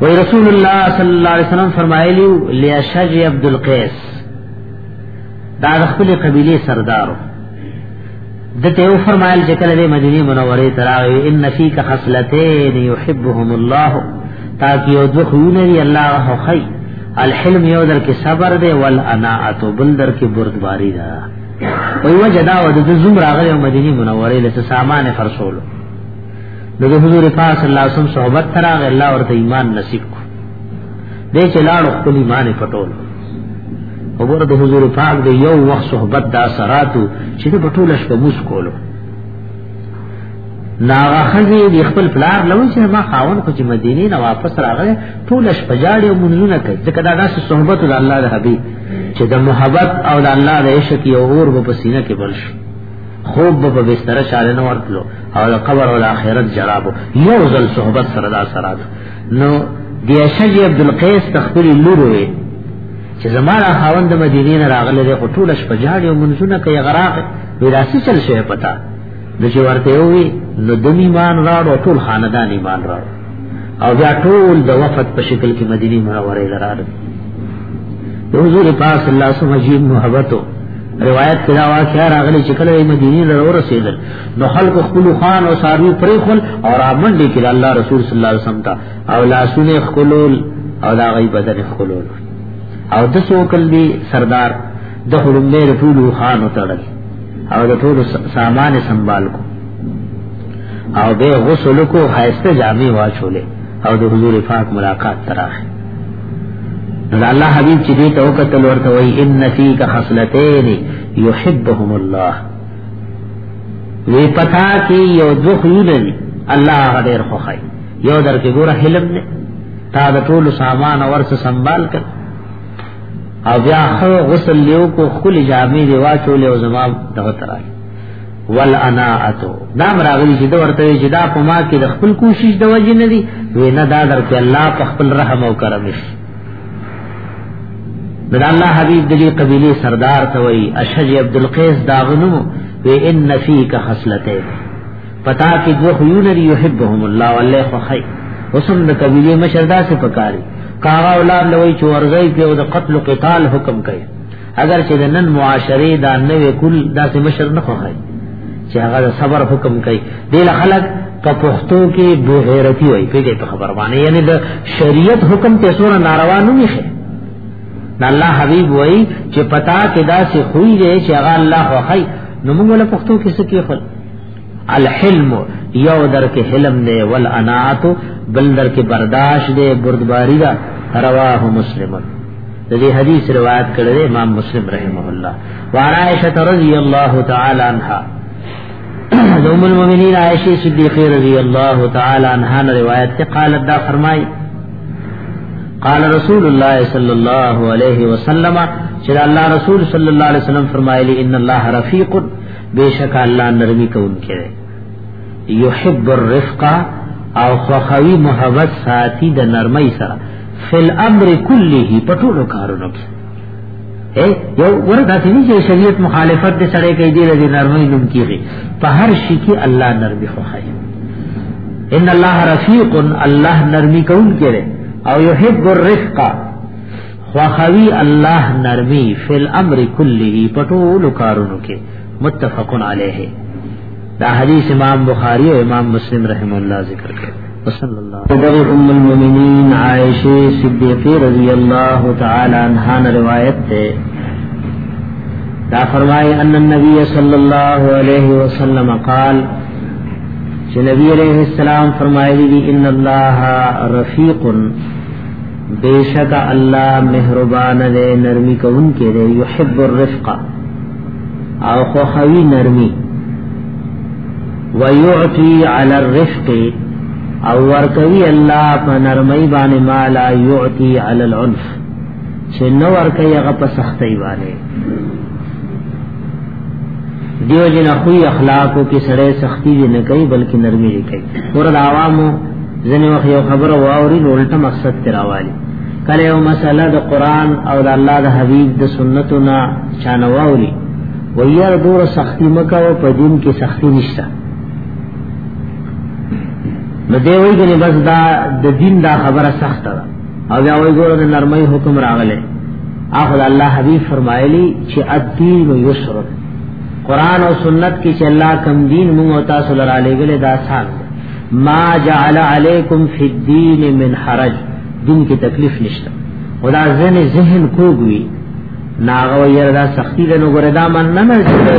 وی رسول الله صلی الله علیه وسلم فرمایلی لیا شج عبد القیس دا خپل قبیله سردارو دته یو فرمایل چې کله د مدینه منوره ته راغی ان فیک خصلتین یحبهم الله تاکي یو د خونه دی الله خی الحلم یو در کې صبر دی ول اناعت بل در کې بردباری دا وی وجه دا و د زوم راغلی مدینه منوره له سامان فرسول د حضور پاک صلی الله علیه وسلم صحبت تراغ الله ورته ایمان نصیب کو دې چې لاړ خپل ایمان پټول وګوره د حضور پاک د یو وخت صحبت دا سراتو چې د بټول شپه موس کولو ناغه خزی د خپل پلار لوي چې ما خاون خو چې مدینه نه واپس راغله ټول شپه جاړي او منځونه کوي ځکه دا داسې صحبت د الله د حبيب چې د محبت او د الله د عشق یو اور په سینه کې بل شو خوب به بستر شاله نه ورتلو او قبر او آخرت جرابو یو ځل صحبت سره دا سره نو د اشج عبد القیس تخپل لور وي چې زماره خاوند مدینه نه راغله د ټوله شپه جاړي او منځونه کوي غراق وراثي چل شي پتا د چې ورته وي نو د ایمان راړو ټول خاندان ایمان راړو او بیا ټول د وفد په شکل کې مدینه منوره لراله حضور پاک صلی الله علیه وسلم محبتو روایت کې دا واقعا راغلی چې کله مدینه له ورسېدل نو خلکو خپل خان او ساروی پرې خل او را منډې کې الله رسول صلی الله علیه وسلم ته او لاسونه خلول او دا غي بدن خلول او د څو کل دی سردار د خلمې رسول خان وتړل او د ټول سامان سنبال کو او به غسل کو خاصه جامې واچولې او د حضور پاک ملاقات تراخي دا الله حبيب چې دې ته وکتل ورته وای ان فيك خصلتين يحبهم الله وی پتا کې یو دوه خلونه الله غډیر خوخای یو در کې ګوره حلم نه تا د ټول سامان ورس سنبال کړ او بیا خو غسل لیو کو خل جامې دی واچولې او زما دغه ترای والاناعتو دا مراغلی چې دا ورته چې دا په ما کې د خپل کوشش د وجې نه دی وې نه دا در کې الله په خپل رحم او کرم شي د الله حبيب د دې قبيله سردار ته وای اشج عبد القيس داغنو وې ان فيك خصلته پتا کې جو خيون يحبهم الله والله خخي وسم د قبيله مشردا سے پکاري کاغا اولاد لوي چې ورځي په د قتل قتال حکم کوي اگر چې نن معاشره دا نوې کول دا سه مشر نه خوخای چې هغه صبر حکم کوي دل خلک په پښتو کې بے غیرتی وای په دې خبر باندې یعنی د شریعت حکم ته سور ناروا نه میشه دا الله حبیب وای چې پتا کې دا سه خوې چې هغه الله خوخای نو موږ له پښتو کې څه کې خل الحلم یو در کې حلم دی ول انات بل در کې برداشت دی بردباری دا رواه مسلم د دې حدیث روایت کړی دی امام مسلم رحمه الله وعائشه رضی الله تعالی عنها د ام المؤمنین عائشه صدیقه رضی الله تعالی عنها روایت ته قالت دا فرمای قال رسول الله صلی الله علیه وسلم چې الله رسول صلی الله علیه وسلم فرمایلی ان الله رفیق بیشک الله نرمی کوونکی دی یحب الرفق او خوخوی محبت ساتي د نرمۍ سره فل امر کله په ټولو کارونو کې اے یو ورته سینې چې شریعت مخالفت دې سره کوي دې د نرمۍ نوم کیږي په هر شي کې الله نرمي خوخایي ان الله رفیق الله نرمي کوونکی دی او یحب الرفق خوخوی الله نرمی فی الامر کله پټول کارونو کې متفق علیه دا حدیث امام بخاری او امام مسلم رحم الله ذکر کړ صلی الله علیه ام المؤمنین عائشه صدیقہ رضی الله تعالی عنها روایت ده دا فرمای ان النبي صلی الله علیه وسلم قال چې نبی علیہ السلام فرمایلی ان الله رفیق بیشک الله مهربان دی نرمی کون کې دی یحب الرفق او خو خوی نرمی ويعطي على الرفق او ورکوي الله په نرمۍ باندې ما لا يعطي على العنف چې نو ورکوي هغه په سختۍ باندې دیو جن خوی اخلاقو کې سړی سختی دی نه کوي بلکې نرمي دی کوي ور د عوامو ځنې وخت یو خبره واوري ولټه مقصد تراوالي کله یو مسله د قران او د الله د حبیب د سنتو نه چانه واوري ویار دور سختی مکه او په دین کې سختی نشته نو دی وایي چې بس دا د دین دا خبره سخته ده او بیا وی ګوره د نرمۍ حکم راغله اخر الله حبیب فرمایلی چې الدین یسر قران او سنت کې چې الله کم دین موږ او تاسو لره لګل دا سال ما جعل علیکم فی الدین من حرج دین کې تکلیف نشته خدا ذهن ذهن کوګوي ناغه یره دا سختی ده نو ګره دا من نه نه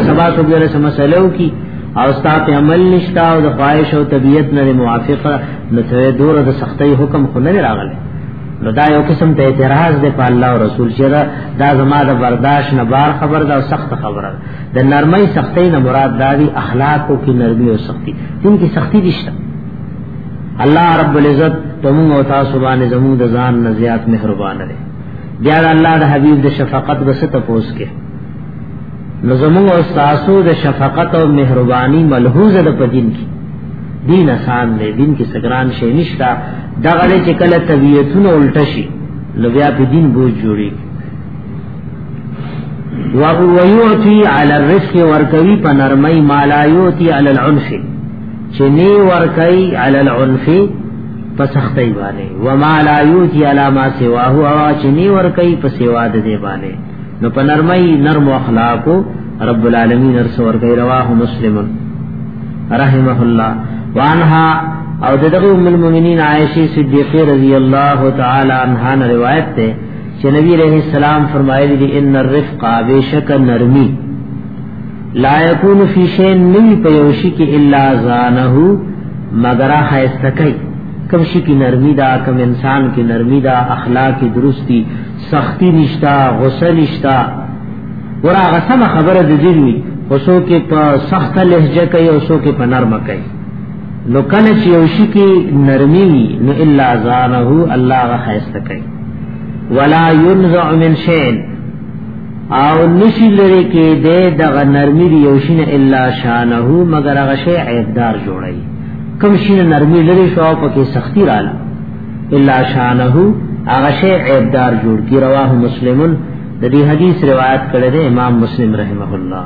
سبا ته ګره سم مسلو کی او ستا په عمل نشتا او د خواهش او طبیعت نه موافق نو ته دور د سختۍ حکم خو نه راغلی نو دا یو قسم ته اعتراض دی په الله او رسول چې دا زما د برداشت نه بار خبر دا سخت خبره د نرمۍ سختۍ نه مراد دا دی اخلاق او کی نرمي او سختی دین کی سختی دشته الله رب العزت تم او تاسو باندې زموږ د ځان نه زیات مهربان دی بیا الله د حبیب د شفقت بس ته پوس کې نو زموږ او تاسو د شفقت او مهرباني ملحوظه ده په دین کې دین آسان دی دین کې سګران شي نشتا دا غړي چې کله طبيعتونه الټه شي نو بیا په دین بوج جوړي ويعطي على الرزق ورکوي په نرمۍ مالا يعطي على العنف چې ني ورکوي على العنف په سختۍ باندې وما لا يعطي على ما سواه او چې ني ورکوي په سوا د دې باندې نو په نرمۍ نرم اخلاقو رب العالمین رسول کوي رواه مسلم رحمه الله وانها او دغه ام المؤمنین عائشه صدیقہ رضی الله تعالی عنها نے روایت ته چې نبی علیہ السلام فرمایلی دی ان الرفق بیشک نرمی لا یکون فی شین نی پیوشی کی الا زانه مگر حیستکی کم شی کی نرمی دا کم انسان کی نرمی دا اخلاق کی درستی سختی نشتا غصه نشتا ور هغه سم خبره د دین وی اوسو کې په سخت لهجه کوي اوسو کې په نرمه کوي نو کله چې یو شي کې نرمي نو الا زانه الله غ خیسته کوي ولا ينزع من شيء او نشی لري کې د دغه نرمي دی یو شي نه الا شانه مگر هغه شی عیبدار جوړي کوم شي نرمي لري شو په کې سختی رااله الا شانه هغه شی عیبدار جوړ کی رواه مسلمون د دې حدیث روایت کړی دی امام مسلم رحمه الله